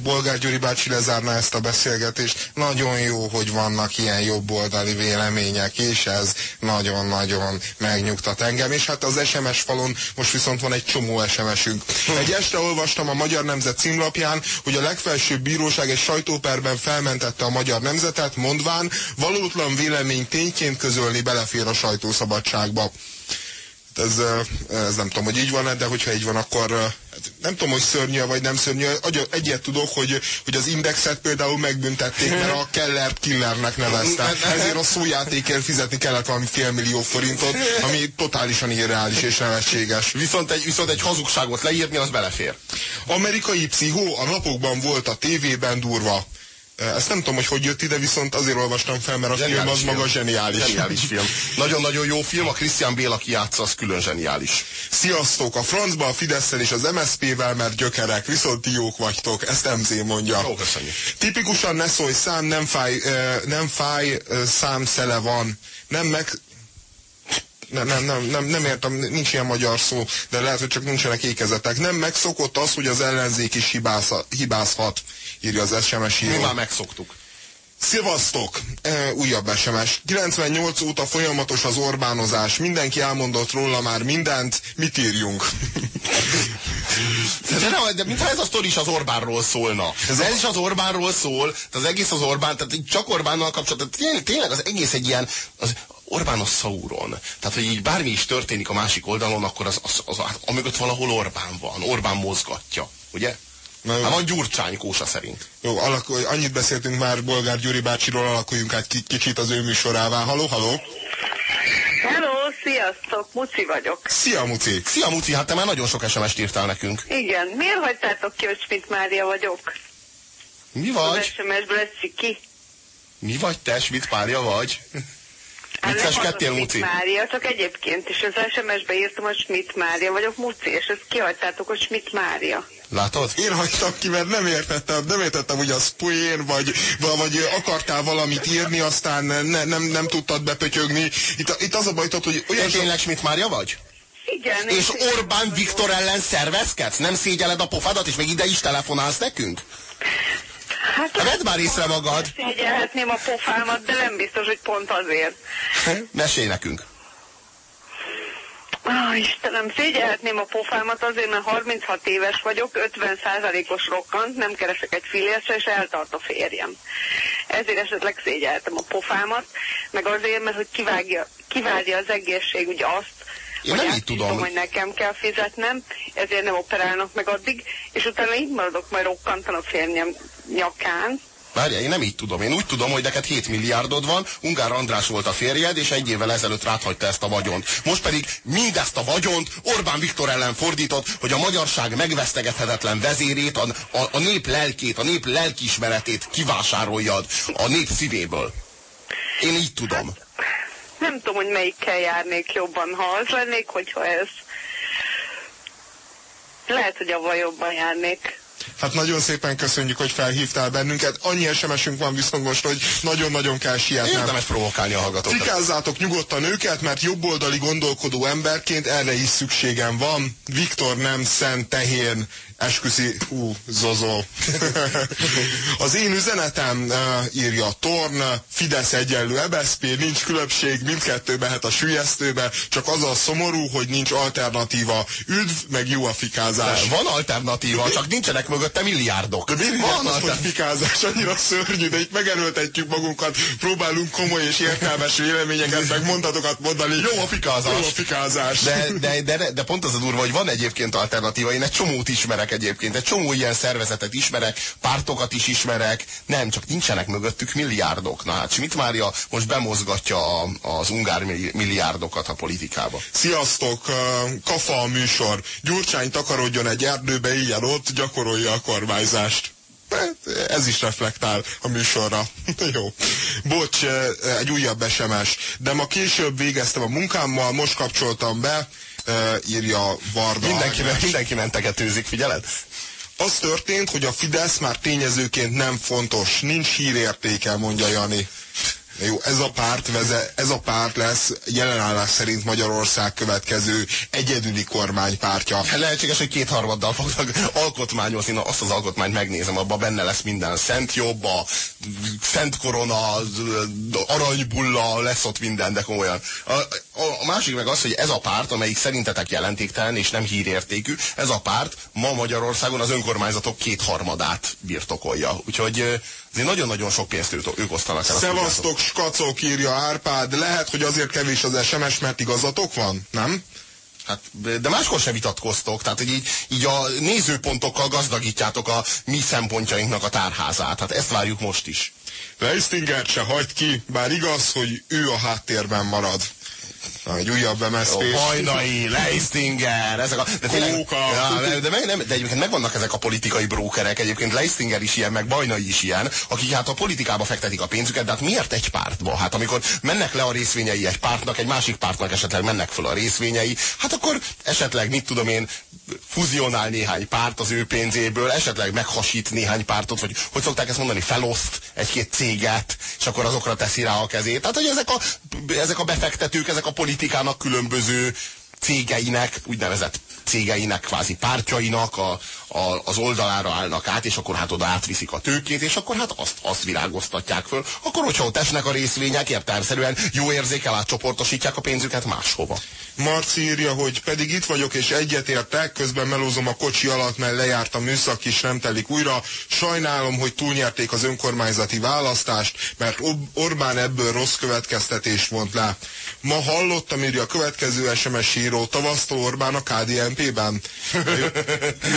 [SPEAKER 2] Bolgár Gyuri bácsi lezárná ezt a beszélgetést, nagyon jó, hogy vannak ilyen jobboldali vélemények, és ez nagyon-nagyon megnyugtat engem. És hát az SMS falon most viszont van egy csomó SMS-ünk. Egy este olvastam a Magyar Nemzet címlapján, hogy a legfelsőbb bíróság egy sajtóperben felmentette a Magyar Nemzetet, mondván valótlan vélemény tényként közölni belefér a sajtószabadságba. Ez, ez nem tudom, hogy így van-e, de hogyha így van, akkor hát nem tudom, hogy szörnyű vagy nem szörnyű. Agy- Egyet tudok, hogy, hogy az indexet például megbüntették, mert a Kellert killernek nevezte. Ezért a szójátékért fizetni kellett valami félmillió forintot, ami totálisan irreális és nevetséges.
[SPEAKER 1] Viszont egy, viszont egy hazugságot leírni, az belefér.
[SPEAKER 2] Amerikai pszichó a napokban volt a tévében durva. Ezt nem tudom, hogy hogy jött ide, viszont azért olvastam fel, mert a film az maga zseniális.
[SPEAKER 1] Zseniális film. Nagyon-nagyon jó film, a Christian Béla kiátsza, az külön zseniális.
[SPEAKER 2] Sziasztok! A francba a fidesz és az MSZP-vel, mert gyökerek, viszont ti jók vagytok. Ezt MZ mondja.
[SPEAKER 1] Jó, köszönjük.
[SPEAKER 2] Tipikusan ne szólj szám, nem fáj, nem fáj szám szele van. Nem meg... Nem, nem, nem, nem, nem értem, nincs ilyen magyar szó, de lehet, hogy csak nincsenek ékezetek. Nem megszokott az, hogy az ellenzék is hibáz, hibázhat, írja az SMS
[SPEAKER 1] Mi
[SPEAKER 2] író.
[SPEAKER 1] már megszoktuk.
[SPEAKER 2] Szilvasztok! E, újabb SMS. 98 óta folyamatos az Orbánozás. Mindenki elmondott róla már mindent. Mit írjunk?
[SPEAKER 1] De, nem, de mintha ez a sztori is az Orbánról szólna. Ez, ez is az Orbánról szól, tehát az egész az Orbán, tehát csak Orbánnal kapcsolatban, tényleg, tényleg az egész egy ilyen, az Orbán a Sauron. Tehát, hogy így bármi is történik a másik oldalon, akkor az, az, az, az amögött valahol Orbán van. Orbán mozgatja, ugye?
[SPEAKER 2] Na jó.
[SPEAKER 1] Hát van Gyurcsány Kósa szerint.
[SPEAKER 2] Jó, alakulj, annyit beszéltünk már Bolgár Gyuri bácsiról, alakuljunk át ki- kicsit az ő műsorává. Haló, haló!
[SPEAKER 5] Hello, sziasztok, Muci vagyok.
[SPEAKER 2] Szia, Muci!
[SPEAKER 1] Szia Muci, hát te már nagyon sok SMS-t írtál nekünk.
[SPEAKER 5] Igen, miért hagytátok ki, hogy Schmidt Mária vagyok?
[SPEAKER 1] Mi
[SPEAKER 5] Az
[SPEAKER 1] vagy?
[SPEAKER 5] SMS-ből ez ciki.
[SPEAKER 1] Mi vagy te, Schmidt párja vagy?
[SPEAKER 5] Nem
[SPEAKER 1] Vicceskedtél, Muci?
[SPEAKER 5] Schmidt Mária, csak egyébként is az SMS-be írtam, hogy Schmidt Mária vagyok, Muci, és ezt kihagytátok, hogy Schmidt Mária.
[SPEAKER 1] Látod?
[SPEAKER 2] Én hagytam ki, mert nem értettem, nem értettem, hogy az poén, vagy, vagy akartál valamit írni, aztán ne, nem, nem tudtad bepötyögni. Itt, itt az a baj, tudod, hogy
[SPEAKER 1] Te
[SPEAKER 2] olyan sok...
[SPEAKER 1] tényleg Schmidt Mária vagy?
[SPEAKER 5] Igen.
[SPEAKER 1] És Orbán Viktor ellen szervezkedsz? Nem szégyeled a pofádat, és még ide is telefonálsz nekünk?
[SPEAKER 5] Hát,
[SPEAKER 1] Vedd már észre magad.
[SPEAKER 5] Szégyelhetném a pofámat, de nem biztos, hogy pont azért.
[SPEAKER 1] Mesélj nekünk.
[SPEAKER 5] Ah, Istenem, szégyelhetném a pofámat azért, mert 36 éves vagyok, 50%-os rokkant, nem keresek egy fillérse, és eltart a férjem. Ezért esetleg szégyelhetem a pofámat, meg azért, mert hogy kivágja, kiválja az egészségügy azt,
[SPEAKER 1] Én nem így tudom.
[SPEAKER 5] tudom, hogy nekem kell fizetnem, ezért nem operálnak meg addig, és utána így maradok majd rokkantan a férjem nyakán,
[SPEAKER 1] Várjál, én nem így tudom. Én úgy tudom, hogy neked 7 milliárdod van, Ungár András volt a férjed, és egy évvel ezelőtt ráthagyta ezt a vagyont. Most pedig mindezt a vagyont Orbán Viktor ellen fordított, hogy a magyarság megvesztegethetetlen vezérét, a, a, a nép lelkét, a nép lelkiismeretét kivásároljad a nép szívéből. Én így tudom.
[SPEAKER 5] Nem tudom, hogy melyikkel járnék jobban, ha az lennék, hogyha ez... Lehet, hogy avval jobban járnék.
[SPEAKER 2] Hát nagyon szépen köszönjük, hogy felhívtál bennünket. Annyi SMS-ünk van viszont most, hogy nagyon-nagyon kell sietnem.
[SPEAKER 1] Érdemes provokálni a hallgatókat.
[SPEAKER 2] Cikázzátok nyugodtan őket, mert jobboldali gondolkodó emberként erre is szükségem van. Viktor nem szent tehén esküszi, hú, zozó. [laughs] Az én üzenetem, uh, írja Torn, Fidesz egyenlő MSZP, nincs különbség, mindkettő mehet a sülyeztőbe, csak az a szomorú, hogy nincs alternatíva. Üdv, meg jó a fikázás.
[SPEAKER 1] Van alternatíva, csak nincsenek mögötte milliárdok.
[SPEAKER 2] De miért
[SPEAKER 1] Van
[SPEAKER 2] az, hogy fikázás annyira szörnyű, de itt megerőltetjük magunkat, próbálunk komoly és értelmes véleményeket, meg mondatokat mondani.
[SPEAKER 1] Jó a fikázás.
[SPEAKER 2] Jó a fikázás.
[SPEAKER 1] De, de, de, de pont az a durva, hogy van egyébként alternatíva. Én egy csomót ismerek egyébként, egy csomó ilyen szervezetet ismerek, pártokat is ismerek, nem, csak nincsenek mögöttük milliárdok. Na hát Schmidt Mária most bemozgatja a, az ungár milli- milliárdokat a politikába.
[SPEAKER 2] Sziasztok, kafa a műsor. Gyurcsány takarodjon egy erdőbe, ilyen ott, gyakorolja a kormányzást. Hát, Ez is reflektál a műsorra. [laughs] Jó. Bocs, egy újabb SMS. De ma később végeztem a munkámmal, most kapcsoltam be, írja Varda
[SPEAKER 1] Mindenki,
[SPEAKER 2] Ágnes.
[SPEAKER 1] mindenki mentegetőzik, figyeled?
[SPEAKER 2] Az történt, hogy a Fidesz már tényezőként nem fontos, nincs hírértéke, mondja Jani. Jó, ez a párt veze, ez a párt lesz jelenállás szerint Magyarország következő egyedüli kormánypártja.
[SPEAKER 1] Lehetséges, hogy kétharmaddal fognak alkotmányozni, na azt az alkotmányt megnézem, abban benne lesz minden. Szent jobb, a Szent korona, aranybulla, lesz ott minden, de komolyan. A, a, a másik meg az, hogy ez a párt, amelyik szerintetek jelentéktelen és nem hírértékű, ez a párt ma Magyarországon az önkormányzatok kétharmadát birtokolja. Úgyhogy azért nagyon-nagyon sok pénzt ők, ők osztanak el.
[SPEAKER 2] Szevasztok, skacok, írja Árpád. Lehet, hogy azért kevés az SMS, mert igazatok van, nem?
[SPEAKER 1] Hát, de máskor se vitatkoztok, tehát hogy így, így a nézőpontokkal gazdagítjátok a mi szempontjainknak a tárházát. Hát ezt várjuk most is.
[SPEAKER 2] Leistinger se hagyd ki, bár igaz, hogy ő a háttérben marad. Egy újabb mszp
[SPEAKER 1] A Bajnai, Leistinger, ezek a... De, tényleg,
[SPEAKER 2] Kóka.
[SPEAKER 1] ja, de, meg, nem, de egyébként megvannak ezek a politikai brókerek, egyébként Leistinger is ilyen, meg Bajnai is ilyen, akik hát a politikába fektetik a pénzüket, de hát miért egy pártba? Hát amikor mennek le a részvényei egy pártnak, egy másik pártnak esetleg mennek föl a részvényei, hát akkor esetleg, mit tudom én, fuzionál néhány párt az ő pénzéből, esetleg meghasít néhány pártot, vagy hogy szokták ezt mondani, feloszt egy-két céget, és akkor azokra teszi rá a kezét. Tehát, hogy ezek a, ezek a befektetők, ezek a politikának különböző cégeinek, úgynevezett cégeinek, kvázi pártjainak a, a, az oldalára állnak át, és akkor hát oda átviszik a tőkét, és akkor hát azt, azt virágoztatják föl. Akkor, hogyha ott esnek a részvények, értelmszerűen jó érzékel átcsoportosítják a pénzüket máshova.
[SPEAKER 2] Marci írja, hogy pedig itt vagyok és egyetértek, közben melózom a kocsi alatt, mert lejárt a műszak is, nem telik újra. Sajnálom, hogy túlnyerték az önkormányzati választást, mert Orbán ebből rossz következtetést vont le. Ma hallottam, írja a következő SMS író, tavasztó Orbán a KDNP-ben. [laughs]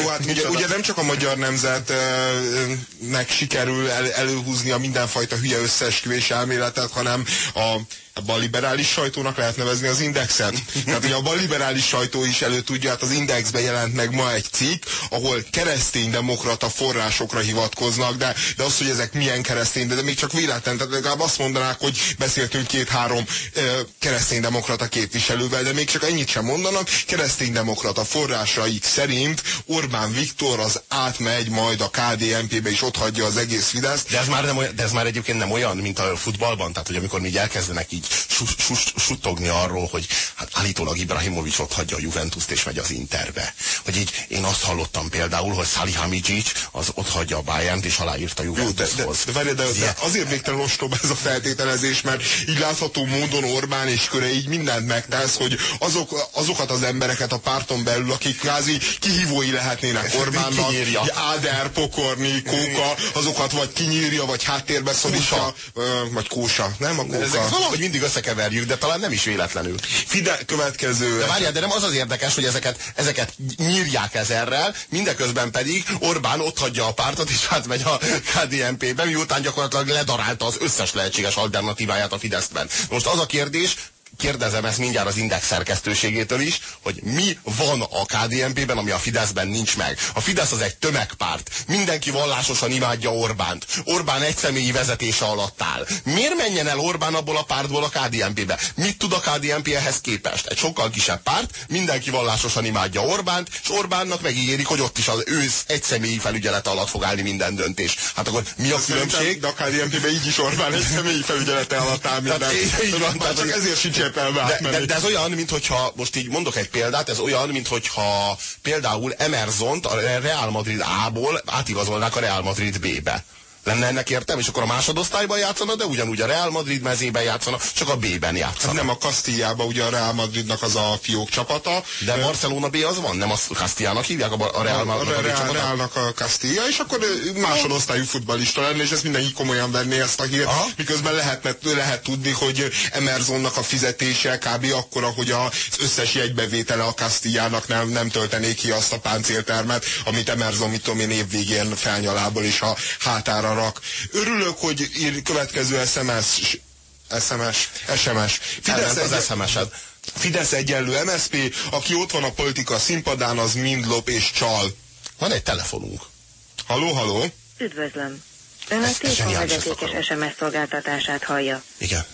[SPEAKER 2] Jó, hát ugye, ugye nem csak a magyar nemzetnek sikerül el, előhúzni a mindenfajta hülye összeesküvés elméletet, hanem a a balliberális sajtónak lehet nevezni az indexet. Tehát ugye a balliberális sajtó is elő tudja, hát az indexbe jelent meg ma egy cikk, ahol kereszténydemokrata forrásokra hivatkoznak, de, de az, hogy ezek milyen keresztény, de, de még csak véletlen, tehát legalább azt mondanák, hogy beszéltünk két-három ö, kereszténydemokrata képviselővel, de még csak ennyit sem mondanak. Kereszténydemokrata forrásaik szerint Orbán Viktor az átmegy majd a KDNP-be és ott hagyja az egész Fidesz.
[SPEAKER 1] De ez már, nem olyan, de ez már egyébként nem olyan, mint a futballban, tehát hogy amikor még elkezdenek így így sus, sus, suttogni arról, hogy hát állítólag Ibrahimovic ott hagyja a Juventust és megy az Interbe. Hogy így én azt hallottam például, hogy Salihamidzic az ott hagyja a Bayern-t és aláírta a
[SPEAKER 2] Jó, de, de,
[SPEAKER 1] Juventushoz.
[SPEAKER 2] de, várj, de, de azért végtelen ostoba ez a feltételezés, mert így látható módon Orbán és köre így mindent megtesz, hogy azok, azokat az embereket a párton belül, akik kvázi kihívói lehetnének Orbánnak, Áder, Pokorni, Kóka, azokat vagy kinyírja, vagy háttérbe szorítja, ö, vagy Kósa, nem a Kóka.
[SPEAKER 1] valahogy mindig összekeverjük, de talán nem is véletlenül.
[SPEAKER 2] Fide, következő.
[SPEAKER 1] De várjál, de nem az az érdekes, hogy ezeket, ezeket nyírják ezerrel, mindeközben pedig Orbán ott hagyja a pártot, és átmegy a KDNP-be, miután gyakorlatilag ledarálta az összes lehetséges alternatíváját a Fideszben. Most az a kérdés, kérdezem ezt mindjárt az Index szerkesztőségétől is, hogy mi van a KDNP-ben, ami a Fideszben nincs meg. A Fidesz az egy tömegpárt. Mindenki vallásosan imádja Orbánt. Orbán egy személyi vezetése alatt áll. Miért menjen el Orbán abból a pártból a KDNP-be? Mit tud a KDNP ehhez képest? Egy sokkal kisebb párt, mindenki vallásosan imádja Orbánt, és Orbánnak megígérik, hogy ott is az ősz egy személyi felügyelete alatt fog állni minden döntés. Hát akkor mi a különbség?
[SPEAKER 2] De a KDNP-ben így is Orbán egy személyi felügyelete alatt áll minden.
[SPEAKER 1] Tehát így- van, tehát,
[SPEAKER 2] csak ezért sincs értelme
[SPEAKER 1] De, de, de ez olyan, mintha, most így mondok egy példát, ez olyan, mintha például Emersont a Real Madrid A-ból átigazolnák a Real Madrid B-be. Lenne ennek értem, és akkor a másodosztályban játszana, de ugyanúgy a Real Madrid mezében játszana, csak a B-ben
[SPEAKER 2] Hát
[SPEAKER 1] játszana.
[SPEAKER 2] nem a Kastíliában ugye a Real Madridnak az a fiók csapata.
[SPEAKER 1] De Barcelona B az van, nem a Castillának hívják a, a Real
[SPEAKER 2] a, a
[SPEAKER 1] Madrid
[SPEAKER 2] Real,
[SPEAKER 1] csapatát?
[SPEAKER 2] Realnak a Castilla, és akkor másodosztályú futballista lenne, és ezt mindenki komolyan venné ezt a hírt,
[SPEAKER 1] Aha.
[SPEAKER 2] miközben lehetne, lehet tudni, hogy Emersonnak a fizetése kb. akkora, hogy az összes jegybevétele a Castillának nem, nem töltené ki azt a páncéltermet, amit Emerson, mit tudom én, évvégén felnyalából is a hátára rak. Örülök, hogy ír következő SMS SMS, SMS.
[SPEAKER 1] Elment
[SPEAKER 2] egy-
[SPEAKER 1] az SMS-ed.
[SPEAKER 2] Fidesz egyenlő MSP, aki ott van a politika színpadán, az mind lop és csal.
[SPEAKER 1] Van egy telefonunk.
[SPEAKER 2] Haló, haló?
[SPEAKER 6] Üdvözlöm. Ön a tétkonvezetékes
[SPEAKER 1] akarom.
[SPEAKER 6] SMS szolgáltatását hallja.
[SPEAKER 1] Igen.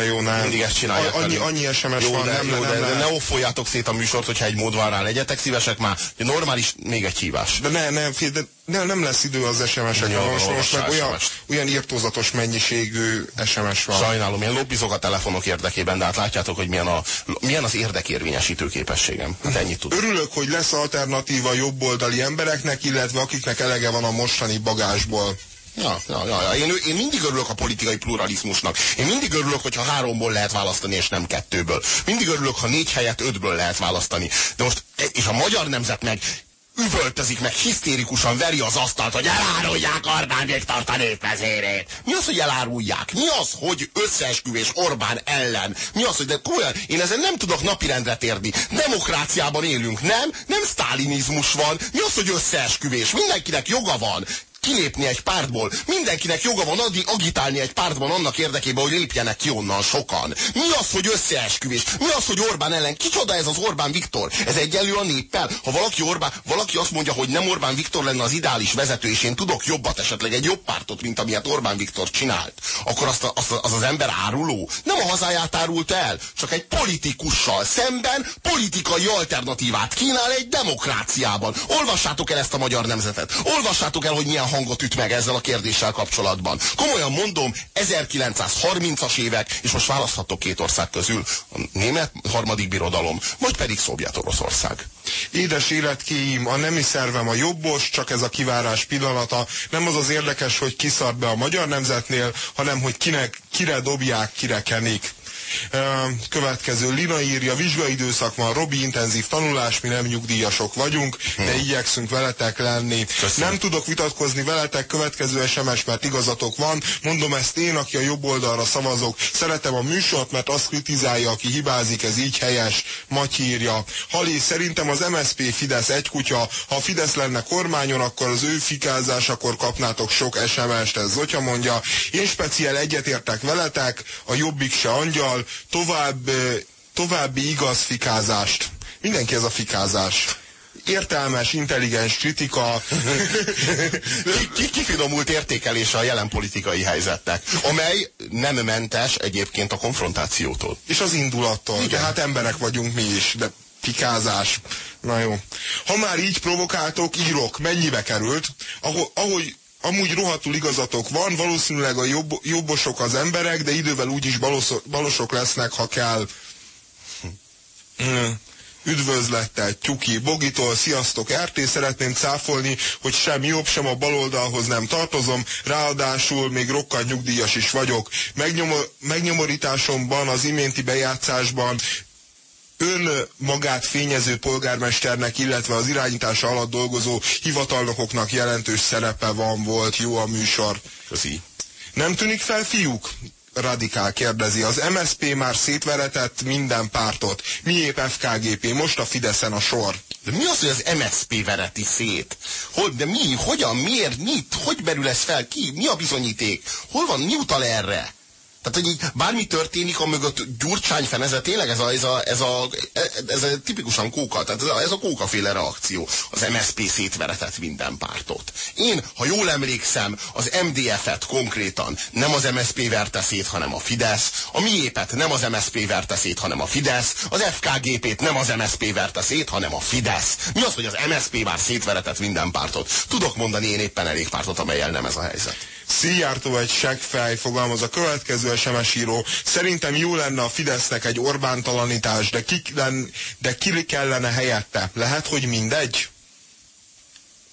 [SPEAKER 2] Na jó, nem.
[SPEAKER 1] Mindig ezt csinálják.
[SPEAKER 2] Annyi, annyi SMS
[SPEAKER 1] jó,
[SPEAKER 2] van,
[SPEAKER 1] de,
[SPEAKER 2] nem,
[SPEAKER 1] jó,
[SPEAKER 2] nem,
[SPEAKER 1] de,
[SPEAKER 2] nem,
[SPEAKER 1] de ne offoljátok szét a műsort, hogyha egy mód van rá, legyetek szívesek már. De normális, még egy hívás.
[SPEAKER 2] De ne, ne, de ne, nem lesz idő az SMS-ekre. Most, most meg olyan, olyan írtózatos mennyiségű SMS van.
[SPEAKER 1] Sajnálom, én lobbizok a telefonok érdekében, de hát látjátok, hogy milyen, a, milyen az érdekérvényesítő képességem. Hát ennyit tudok.
[SPEAKER 2] Örülök, hogy lesz alternatíva jobboldali embereknek, illetve akiknek elege van a mostani bagásból.
[SPEAKER 1] Ja, ja, ja, ja. Én, én mindig örülök a politikai pluralizmusnak. Én mindig örülök, hogyha háromból lehet választani, és nem kettőből. Mindig örülök, ha négy helyet ötből lehet választani. De most, és a magyar nemzet meg üvöltözik, meg hisztérikusan veri az asztalt, hogy elárulják Orbán Viktort a népvezérét. Mi az, hogy elárulják? Mi az, hogy összeesküvés Orbán ellen? Mi az, hogy de komolyan, én ezen nem tudok napirendre térni. Demokráciában élünk, nem? Nem sztálinizmus van. Mi az, hogy összeesküvés? Mindenkinek joga van kilépni egy pártból. Mindenkinek joga van adni, agitálni egy pártban annak érdekében, hogy lépjenek ki onnan sokan. Mi az, hogy összeesküvés? Mi az, hogy Orbán ellen? Kicsoda ez az Orbán Viktor? Ez egyenlő a néppel? Ha valaki, Orbán, valaki azt mondja, hogy nem Orbán Viktor lenne az ideális vezető, és én tudok jobbat, esetleg egy jobb pártot, mint amilyet Orbán Viktor csinált, akkor azt, a, azt a, az az ember áruló. Nem a hazáját árult el, csak egy politikussal szemben politikai alternatívát kínál egy demokráciában. Olvassátok el ezt a magyar nemzetet. Olvassátok el, hogy milyen hangot üt meg ezzel a kérdéssel kapcsolatban. Komolyan mondom, 1930-as évek, és most választhatok két ország közül, a német harmadik birodalom, vagy pedig Szovjet-Oroszország.
[SPEAKER 2] Édes életkéim, a nemi szervem a jobbos, csak ez a kivárás pillanata. Nem az az érdekes, hogy kiszart be a magyar nemzetnél, hanem hogy kinek, kire dobják, kire kenik. Ö, Következő Lina írja, vizsgaidőszak van, Robi, intenzív tanulás, mi nem nyugdíjasok vagyunk, de igyekszünk veletek lenni.
[SPEAKER 1] Köszönöm.
[SPEAKER 2] Nem tudok vitatkozni veletek, következő SMS, mert igazatok van. Mondom ezt én, aki a jobb oldalra szavazok. Szeretem a műsort, mert azt kritizálja, aki hibázik, ez így helyes. Matyi írja. Hali, szerintem az MSP Fidesz egy kutya. Ha Fidesz lenne kormányon, akkor az ő fikázásakor kapnátok sok SMS-t, ez Zotya mondja. Én speciál egyetértek veletek, a jobbik se angyal, tovább, ö, további igaz fikázást. Mindenki ez a fikázás. Értelmes, intelligens kritika. [laughs]
[SPEAKER 1] Ki- ki- Kifinomult értékelése a jelen politikai helyzetnek, amely nem mentes egyébként a konfrontációtól.
[SPEAKER 2] És az indulattól.
[SPEAKER 1] Igen.
[SPEAKER 2] De hát emberek vagyunk mi is, de fikázás. Na jó. Ha már így provokáltok, írok. Mennyibe került? Ahogy, ahogy amúgy rohadtul igazatok van, valószínűleg a jobb, jobbosok az emberek, de idővel úgyis balosok, lesznek, ha kell. Hmm. Üdvözlettel, Tyuki Bogitól, sziasztok, RT, szeretném cáfolni, hogy sem jobb, sem a baloldalhoz nem tartozom, ráadásul még rokkant nyugdíjas is vagyok. Megnyomor, megnyomorításomban, az iménti bejátszásban ön magát fényező polgármesternek, illetve az irányítása alatt dolgozó hivatalnokoknak jelentős szerepe van, volt, jó a műsor.
[SPEAKER 1] Köszi.
[SPEAKER 2] Nem tűnik fel, fiúk? Radikál kérdezi. Az MSP már szétveretett minden pártot. Miépp FKGP, most a Fideszen a sor.
[SPEAKER 1] De mi az, hogy az MSP vereti szét? Hogy, de mi, hogyan, miért, mit, hogy berül ez fel, ki, mi a bizonyíték? Hol van, mi utal erre? Tehát, hogy így bármi történik, a mögött gyurcsány feneze, tényleg ez a, ez a, ez a, ez a tipikusan kóka, tehát ez a, ez a kókaféle reakció. Az MSP szétveretett minden pártot. Én, ha jól emlékszem, az MDF-et konkrétan nem az MSP verte szét, hanem a Fidesz, a miépet nem az MSP verte szét, hanem a Fidesz, az FKGP-t nem az MSP verte szét, hanem a Fidesz. Mi az, hogy az MSP már szétveretett minden pártot? Tudok mondani én éppen elég pártot, amelyel nem ez a helyzet.
[SPEAKER 2] Szijjártó egy seggfej, fogalmaz a következő SMS író. Szerintem jó lenne a Fidesznek egy Orbán-talanítás, de ki, de ki kellene helyette? Lehet, hogy mindegy?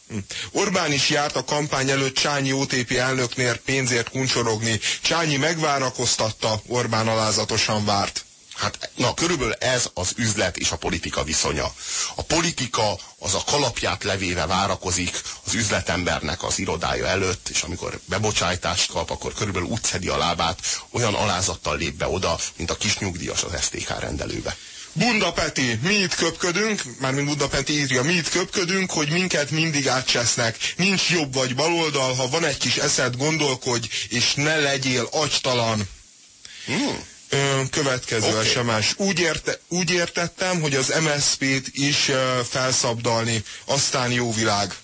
[SPEAKER 2] Hm. Orbán is járt a kampány előtt Csányi OTP elnöknél pénzért kuncsorogni. Csányi megvárakoztatta, Orbán alázatosan várt.
[SPEAKER 1] Hát, na, körülbelül ez az üzlet és a politika viszonya. A politika az a kalapját levéve várakozik az üzletembernek az irodája előtt, és amikor bebocsájtást kap, akkor körülbelül úgy szedi a lábát, olyan alázattal lép be oda, mint a kis nyugdíjas az STK rendelőbe.
[SPEAKER 2] Bunda Peti, mi itt köpködünk, mármint Bunda Peti írja, mi itt köpködünk, hogy minket mindig átcsesznek. Nincs jobb vagy baloldal, ha van egy kis eszed, gondolkodj, és ne legyél agytalan. Hmm. Következő okay. SMS. Úgy, érte, úgy értettem, hogy az MSZP-t is felszabdalni, aztán jó világ.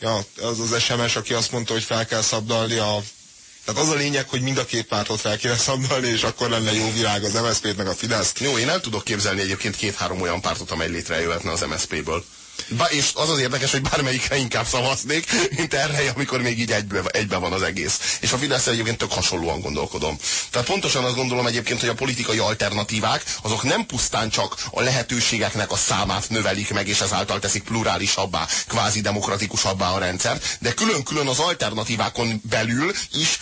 [SPEAKER 2] Ja, az az SMS, aki azt mondta, hogy fel kell szabdalni a... Tehát az a lényeg, hogy mind a két pártot fel kéne szabdalni, és akkor lenne jó világ az MSZP-t meg a Fidesz.
[SPEAKER 1] Jó, én el tudok képzelni egyébként két-három olyan pártot, amely létrejöhetne az MSZP-ből. Ba, és az az érdekes, hogy bármelyikre inkább szavaznék, mint erre, amikor még így egybe, egybe van az egész. És a Fidesz egyébként tök hasonlóan gondolkodom. Tehát pontosan azt gondolom egyébként, hogy a politikai alternatívák azok nem pusztán csak a lehetőségeknek a számát növelik meg, és ezáltal teszik plurálisabbá, kvázi demokratikusabbá a rendszert, de külön-külön az alternatívákon belül is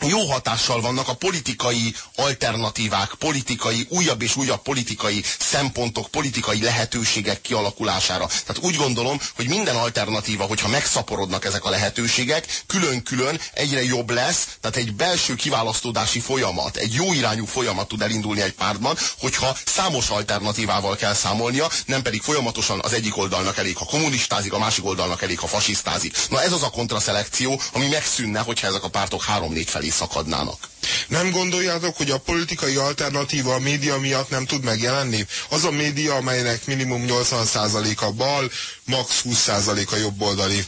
[SPEAKER 1] jó hatással vannak a politikai alternatívák, politikai, újabb és újabb politikai szempontok, politikai lehetőségek kialakulására. Tehát úgy gondolom, hogy minden alternatíva, hogyha megszaporodnak ezek a lehetőségek, külön-külön egyre jobb lesz, tehát egy belső kiválasztódási folyamat, egy jó irányú folyamat tud elindulni egy pártban, hogyha számos alternatívával kell számolnia, nem pedig folyamatosan az egyik oldalnak elég, ha kommunistázik, a másik oldalnak elég, ha fasisztázik. Na ez az a kontraszelekció, ami megszűnne, hogyha ezek a pártok három-négy felé felé szakadnának.
[SPEAKER 2] Nem gondoljátok, hogy a politikai alternatíva a média miatt nem tud megjelenni? Az a média, amelynek minimum 80%-a bal, max 20%-a jobboldali.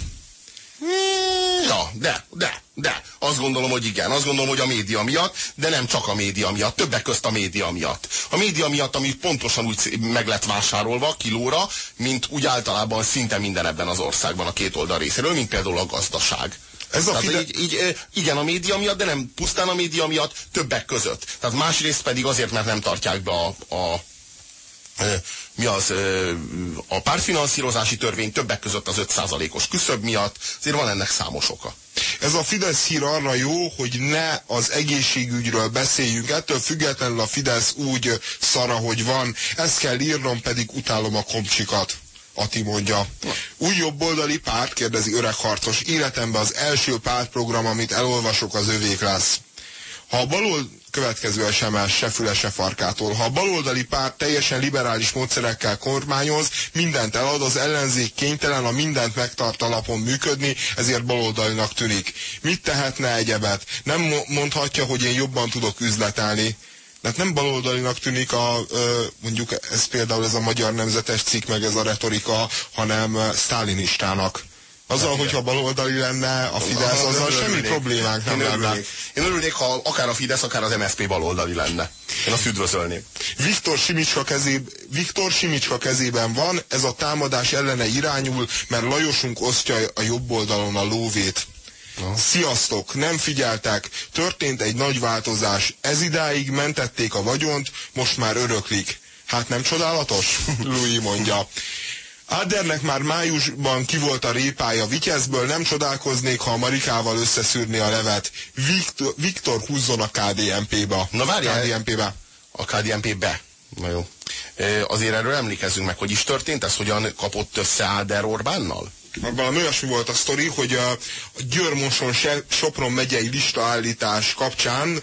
[SPEAKER 1] Ja, de, de, de. Azt gondolom, hogy igen. Azt gondolom, hogy a média miatt, de nem csak a média miatt. Többek közt a média miatt. A média miatt, ami pontosan úgy meg lett vásárolva kilóra, mint úgy általában szinte minden ebben az országban a két oldal részéről, mint például a gazdaság. Ez a Fide... így, így, igen, a média miatt, de nem pusztán a média miatt, többek között. Tehát másrészt pedig azért, mert nem tartják be a, a mi az, a pártfinanszírozási törvény többek között az 5%-os küszöb miatt, azért van ennek számos oka.
[SPEAKER 2] Ez a Fidesz hír arra jó, hogy ne az egészségügyről beszéljünk, ettől függetlenül a Fidesz úgy szara, hogy van, ezt kell írnom, pedig utálom a komcsikat. Ati mondja. Új jobboldali párt, kérdezi öreg harcos. Életemben az első pártprogram, amit elolvasok, az övék lesz. Ha a balold következő SMS se füle, se farkától. Ha a baloldali párt teljesen liberális módszerekkel kormányoz, mindent elad, az ellenzék kénytelen a mindent megtart alapon működni, ezért baloldalinak tűnik. Mit tehetne egyebet? Nem mondhatja, hogy én jobban tudok üzletelni. Tehát nem baloldalinak tűnik a, mondjuk ez például ez a magyar nemzetes cikk, meg ez a retorika, hanem sztálinistának. Azzal, hát hogyha baloldali lenne a Fidesz, azzal semmi örülnék. problémánk nem lenne.
[SPEAKER 1] Én örülnék, ha akár a Fidesz, akár az MSZP baloldali lenne. Én azt üdvözölném.
[SPEAKER 2] Viktor Simicska, kezé, Viktor Simicska kezében van, ez a támadás ellene irányul, mert Lajosunk osztja a jobb oldalon a lóvét. Sziasztok, nem figyeltek, történt egy nagy változás. Ez idáig mentették a vagyont, most már öröklik. Hát nem csodálatos? [laughs] Louis mondja. Ádernek már májusban ki volt a répája Vityezből, nem csodálkoznék, ha a Marikával összeszűrni a levet. Viktor, Viktor húzzon a KDNP-be.
[SPEAKER 1] Na várjál.
[SPEAKER 2] KDNP-be.
[SPEAKER 1] A KDNP-be. Na jó. Azért erről emlékezzünk meg, hogy is történt ez, hogyan kapott össze Áder Orbánnal?
[SPEAKER 2] Valami olyasmi volt a sztori, hogy a, Győrmoson Sopron megyei listaállítás kapcsán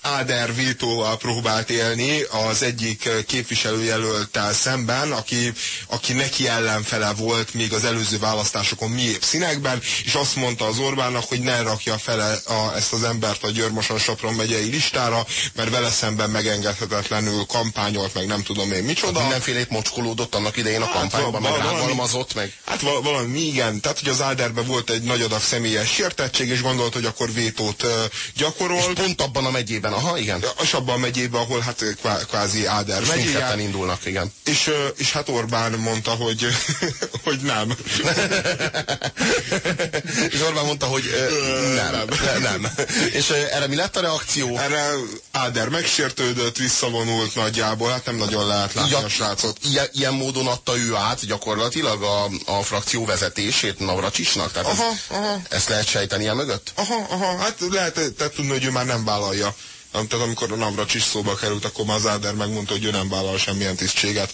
[SPEAKER 2] Áder vétóval próbált élni az egyik képviselőjelölttel szemben, aki, aki neki ellenfele volt még az előző választásokon miébb színekben, és azt mondta az Orbánnak, hogy ne rakja fele a, ezt az embert a Győrmoson Sopron megyei listára, mert vele szemben megengedhetetlenül kampányolt, meg nem tudom én micsoda. Hát
[SPEAKER 1] mindenfélét mocskolódott annak idején a hát, kampányban, meg rágalmazott, meg...
[SPEAKER 2] Hát valami mi igen, tehát hogy az Áderben volt egy nagy adag személyes sértettség, és gondolt, hogy akkor vétót uh, gyakorol. És
[SPEAKER 1] pont abban a megyében, aha, igen.
[SPEAKER 2] És abban a megyében, ahol hát kvázi Áder és
[SPEAKER 1] megyéje. indulnak, igen.
[SPEAKER 2] És, uh, és hát Orbán mondta, hogy, [laughs] hogy nem. [laughs]
[SPEAKER 1] és Orbán mondta, hogy uh, nem, nem. nem. És erre mi lett a reakció?
[SPEAKER 2] Erre Áder megsértődött, visszavonult nagyjából, hát nem nagyon lehet látni ja, a srácot.
[SPEAKER 1] Ilyen, ilyen módon adta ő át gyakorlatilag a, a frakció vezetését Navracsisnak? Tehát aha, ez, aha. ezt lehet sejteni el mögött?
[SPEAKER 2] Aha, aha, hát lehet tehát tudni, hogy ő már nem vállalja. Tehát amikor a Navracsis szóba került, akkor már Záder megmondta, hogy ő nem vállal semmilyen tisztséget.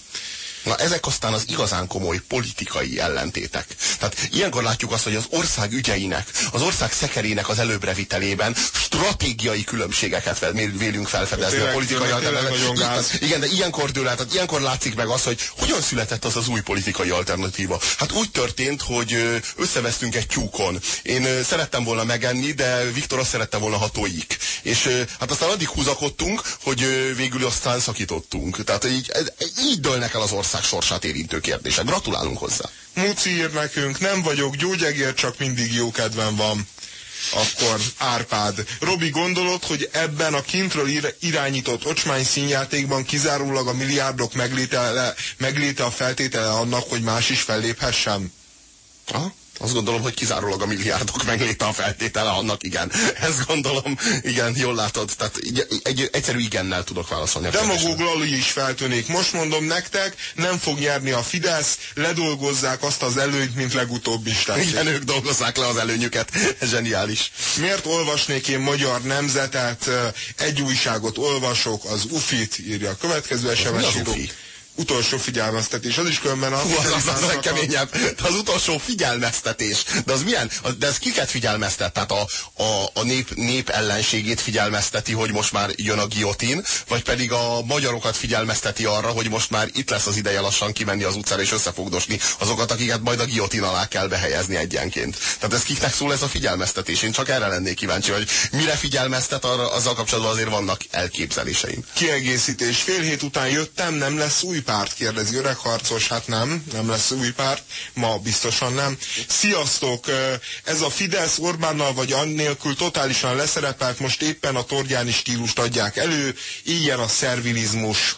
[SPEAKER 1] Na ezek aztán az igazán komoly politikai ellentétek. Tehát ilyenkor látjuk azt, hogy az ország ügyeinek, az ország szekerének az előbrevitelében stratégiai különbségeket vélünk felfedezni tényleg, a politikai alternatíva. Igen, de ilyenkor dől tehát ilyenkor látszik meg az, hogy hogyan született az az új politikai alternatíva. Hát úgy történt, hogy összevesztünk egy tyúkon. Én szerettem volna megenni, de Viktor azt szerette volna, ha tojik. És hát aztán addig húzakodtunk, hogy végül aztán szakítottunk. Tehát így, így dőlnek el az ország ország sorsát érintő kérdések. Gratulálunk hozzá.
[SPEAKER 2] Muci ír nekünk, nem vagyok gyógyegér, csak mindig jó kedvem van. Akkor Árpád. Robi, gondolod, hogy ebben a kintről irányított ocsmány színjátékban kizárólag a milliárdok megléte, megléte a feltétele annak, hogy más is felléphessen?
[SPEAKER 1] Aha. Azt gondolom, hogy kizárólag a milliárdok megléte a feltétele annak, igen. [laughs] Ezt gondolom, igen, jól látod. Tehát egy, egy egyszerű igennel tudok válaszolni. A
[SPEAKER 2] Demagóg Lali is feltűnik. Most mondom nektek, nem fog nyerni a Fidesz, ledolgozzák azt az előnyt, mint legutóbb is
[SPEAKER 1] tették. Igen, ők dolgozzák le az előnyüket. [laughs] Zseniális.
[SPEAKER 2] Miért olvasnék én magyar nemzetet? Egy újságot olvasok, az UFIT írja a következő SMS író utolsó figyelmeztetés. Az is különben a...
[SPEAKER 1] Hú, az, az, az legkeményebb. De az utolsó figyelmeztetés. De az milyen? De ez kiket figyelmeztet? Tehát a, a, a nép, nép ellenségét figyelmezteti, hogy most már jön a giotin, vagy pedig a magyarokat figyelmezteti arra, hogy most már itt lesz az ideje lassan kimenni az utcára és összefogdosni azokat, akiket majd a giotin alá kell behelyezni egyenként. Tehát ez kiknek szól ez a figyelmeztetés? Én csak erre lennék kíváncsi, hogy mire figyelmeztet, arra, azzal kapcsolatban azért vannak elképzeléseim.
[SPEAKER 2] Kiegészítés. Fél hét után jöttem, nem lesz új párt, kérdezi öregharcos, hát nem, nem lesz új párt, ma biztosan nem. Sziasztok, ez a Fidesz Orbánnal vagy annélkül totálisan leszerepelt, most éppen a torgyáni stílust adják elő, ilyen a szervilizmus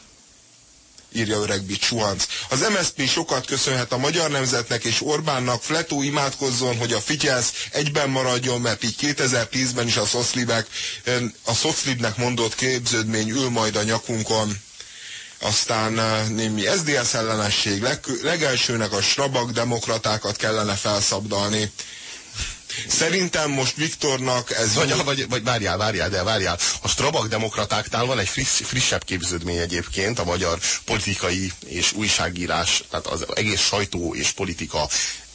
[SPEAKER 2] írja öreg Suhanc. Az MSZP sokat köszönhet a magyar nemzetnek és Orbánnak, Fletó imádkozzon, hogy a Fityelsz egyben maradjon, mert így 2010-ben is a Szoszlibek, a Szoszlibnek mondott képződmény ül majd a nyakunkon aztán eh, némi SZDSZ ellenesség, leg, legelsőnek a strabag demokratákat kellene felszabdalni. Szerintem most Viktornak ez...
[SPEAKER 1] Vagy, vagy, vagy várjál, várjál, de várjál. A Strabag demokratáknál van egy friss, frissebb képződmény egyébként, a magyar politikai és újságírás, tehát az egész sajtó és politika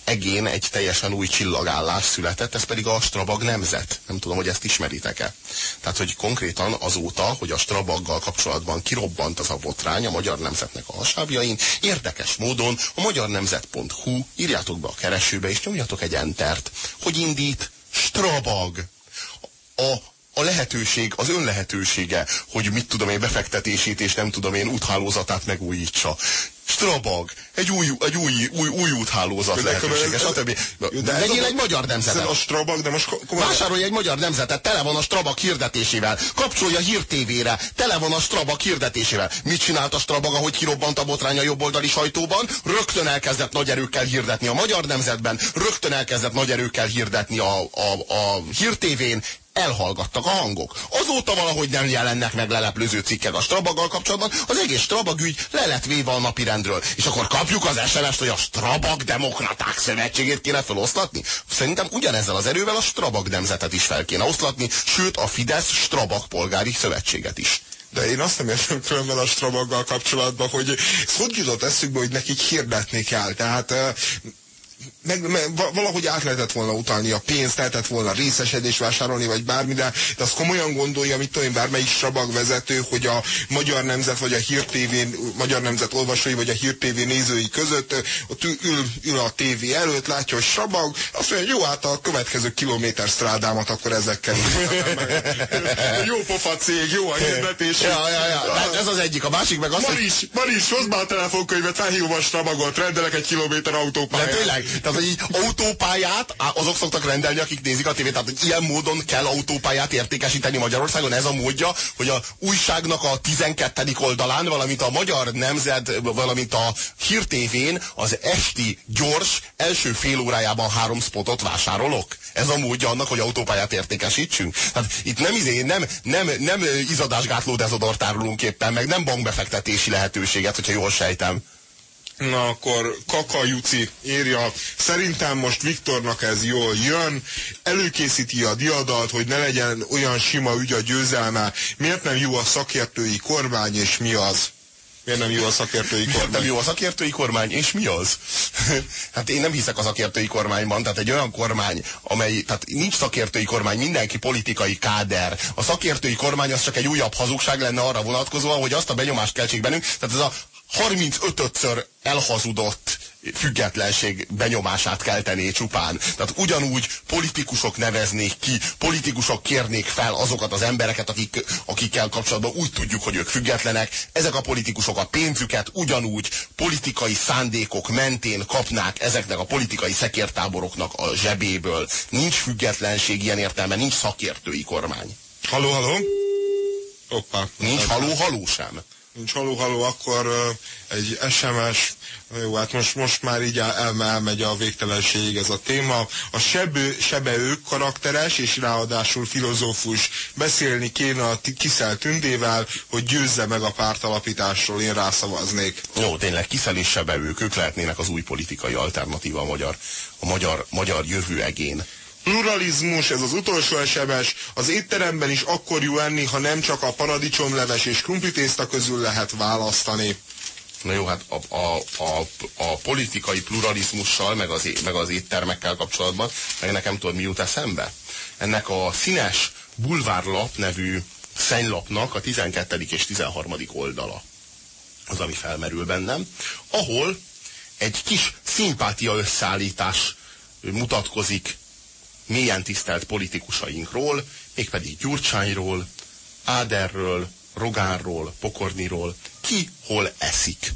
[SPEAKER 1] egén egy teljesen új csillagállás született, ez pedig a Strabag nemzet. Nem tudom, hogy ezt ismeritek-e. Tehát, hogy konkrétan azóta, hogy a Strabaggal kapcsolatban kirobbant az a botrány a magyar nemzetnek a hasábjain, érdekes módon a magyarnemzet.hu írjátok be a keresőbe, és nyomjatok egy entert, hogy indít Strabag. A a lehetőség, az önlehetősége, hogy mit tudom én befektetését és nem tudom én úthálózatát megújítsa. Strabag, egy új, egy új, új, új úthálózat lehetősége, stb. De legyél egy magyar nemzetet.
[SPEAKER 2] a Strabag, de most komolyan...
[SPEAKER 1] Vásárolj egy magyar nemzetet, tele van a Strabag hirdetésével. Kapcsolj a hírtévére, tele van a Strabag hirdetésével. Mit csinált a Strabag, ahogy kirobbant a botrány a jobboldali sajtóban? Rögtön elkezdett nagy erőkkel hirdetni a magyar nemzetben, rögtön elkezdett nagy erőkkel hirdetni a, a, a hírtévén, elhallgattak a hangok. Azóta valahogy nem jelennek meg leleplőző cikkek a Strabaggal kapcsolatban, az egész Strabag ügy le lett véve a napirendről. És akkor kapjuk az SMS-t, hogy a Strabag Demokraták Szövetségét kéne feloszlatni? Szerintem ugyanezzel az erővel a Strabag nemzetet is fel kéne oszlatni, sőt a Fidesz Strabag polgári szövetséget is.
[SPEAKER 2] De én azt nem értem különben a Strabaggal kapcsolatban, hogy hogy jutott eszükbe, hogy nekik hirdetni kell. Tehát meg, meg, valahogy át lehetett volna utalni a pénzt, lehetett volna részesedés vásárolni, vagy bármi, de, azt komolyan gondolja, mit tudom én, bármelyik strabag vezető, hogy a Magyar Nemzet, vagy a Hír TV, Magyar Nemzet olvasói, vagy a Hír TV nézői között ott ül, ül, a tévé előtt, látja, hogy strabag, azt mondja, jó, hát a következő kilométer strádámat akkor ezekkel Jó pofa cég, jó a hirdetés.
[SPEAKER 1] Ja, ja, ja. De ez az egyik, a másik meg az,
[SPEAKER 2] Maris, hogy... Maris, hozd már a telefonkönyvet, felhívom a strabagot, rendelek egy kilométer autópályát.
[SPEAKER 1] De tényleg, tehát, hogy így autópályát, azok szoktak rendelni, akik nézik a tévét, tehát hogy ilyen módon kell autópályát értékesíteni Magyarországon. Ez a módja, hogy a újságnak a 12. oldalán, valamint a Magyar Nemzet, valamint a Hír TV-n az esti gyors első fél órájában három spotot vásárolok. Ez a módja annak, hogy autópályát értékesítsünk. Tehát itt nem, izé, nem, nem, nem izadásgátló dezodort árulunk éppen, meg nem bankbefektetési lehetőséget, hogyha jól sejtem.
[SPEAKER 2] Na akkor Kaka Juci írja, szerintem most Viktornak ez jól jön, előkészíti a diadalt, hogy ne legyen olyan sima ügy a győzelme. Miért nem jó a szakértői kormány, és mi az? Miért nem jó a szakértői kormány? Miért
[SPEAKER 1] nem jó a szakértői kormány, és mi az? [laughs] hát én nem hiszek a szakértői kormányban, tehát egy olyan kormány, amely, tehát nincs szakértői kormány, mindenki politikai káder. A szakértői kormány az csak egy újabb hazugság lenne arra vonatkozóan, hogy azt a benyomást keltsék bennünk, tehát ez a 35-ször elhazudott függetlenség benyomását keltené csupán. Tehát ugyanúgy politikusok neveznék ki, politikusok kérnék fel azokat az embereket, akik, akikkel kapcsolatban úgy tudjuk, hogy ők függetlenek. Ezek a politikusok a pénzüket ugyanúgy politikai szándékok mentén kapnák ezeknek a politikai szekértáboroknak a zsebéből. Nincs függetlenség ilyen értelme, nincs szakértői kormány.
[SPEAKER 2] Haló, haló? Hoppá.
[SPEAKER 1] Nincs haló-haló sem
[SPEAKER 2] nincs haló-haló, akkor egy SMS, jó, hát most, most már így el, elmegy a végtelenségig ez a téma. A sebő, sebeők karakteres és ráadásul filozófus. Beszélni kéne a Kiszel Tündével, hogy győzze meg a pártalapításról, én rászavaznék.
[SPEAKER 1] Jó, tényleg Kiszel és sebeők, ők lehetnének az új politikai alternatíva a magyar, a magyar, magyar jövő egén
[SPEAKER 2] pluralizmus, ez az utolsó esemes, az étteremben is akkor jó enni, ha nem csak a paradicsomleves és krumplitészta közül lehet választani.
[SPEAKER 1] Na jó, hát a, a, a, a politikai pluralizmussal, meg az, meg az éttermekkel kapcsolatban, meg nekem tudod, mi jut eszembe? Ennek a színes bulvárlap nevű szennylapnak a 12. és 13. oldala az, ami felmerül bennem, ahol egy kis szimpátia összeállítás mutatkozik mélyen tisztelt politikusainkról, mégpedig Gyurcsányról, Áderről, Rogánról, Pokorniról, ki hol eszik,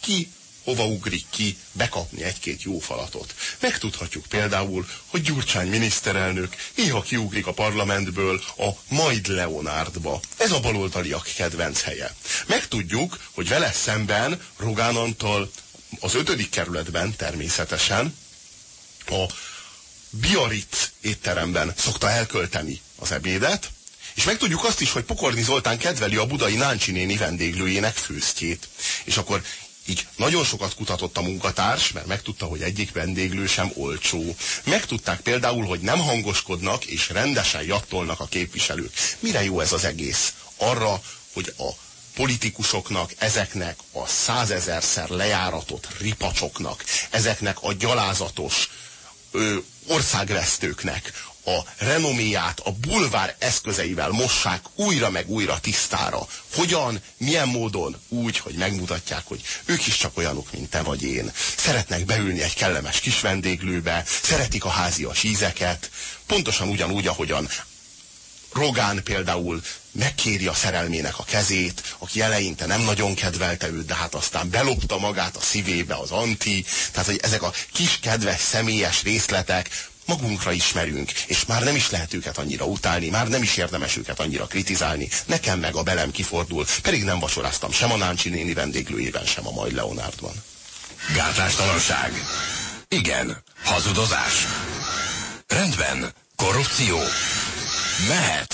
[SPEAKER 1] ki hova ugrik ki bekapni egy-két jó falatot. Megtudhatjuk például, hogy Gyurcsány miniszterelnök néha kiugrik a parlamentből a Majd Leonárdba. Ez a baloldaliak kedvenc helye. Megtudjuk, hogy vele szemben Rogán Antal az ötödik kerületben természetesen a Biarritz étteremben szokta elkölteni az ebédet, és megtudjuk azt is, hogy Pokorni Zoltán kedveli a budai Náncsi néni vendéglőjének főztjét. És akkor így nagyon sokat kutatott a munkatárs, mert megtudta, hogy egyik vendéglő sem olcsó. Megtudták például, hogy nem hangoskodnak és rendesen jattolnak a képviselők. Mire jó ez az egész? Arra, hogy a politikusoknak, ezeknek a százezerszer lejáratott ripacsoknak, ezeknek a gyalázatos, ö, országvesztőknek a renoméját a bulvár eszközeivel mossák újra meg újra tisztára. Hogyan, milyen módon? Úgy, hogy megmutatják, hogy ők is csak olyanok, mint te vagy én. Szeretnek beülni egy kellemes kis vendéglőbe, szeretik a házias ízeket, pontosan ugyanúgy, ahogyan Rogán például megkéri a szerelmének a kezét, aki eleinte nem nagyon kedvelte őt, de hát aztán belopta magát a szívébe az anti. Tehát, hogy ezek a kis kedves személyes részletek, magunkra ismerünk, és már nem is lehet őket annyira utálni, már nem is érdemes őket annyira kritizálni. Nekem meg a belem kifordul, pedig nem vacsoráztam sem a Náncsi néni vendéglőjében, sem a Majd Leonardban.
[SPEAKER 7] Gátlástalanság. Igen. Hazudozás. Rendben. Korrupció. Mehet.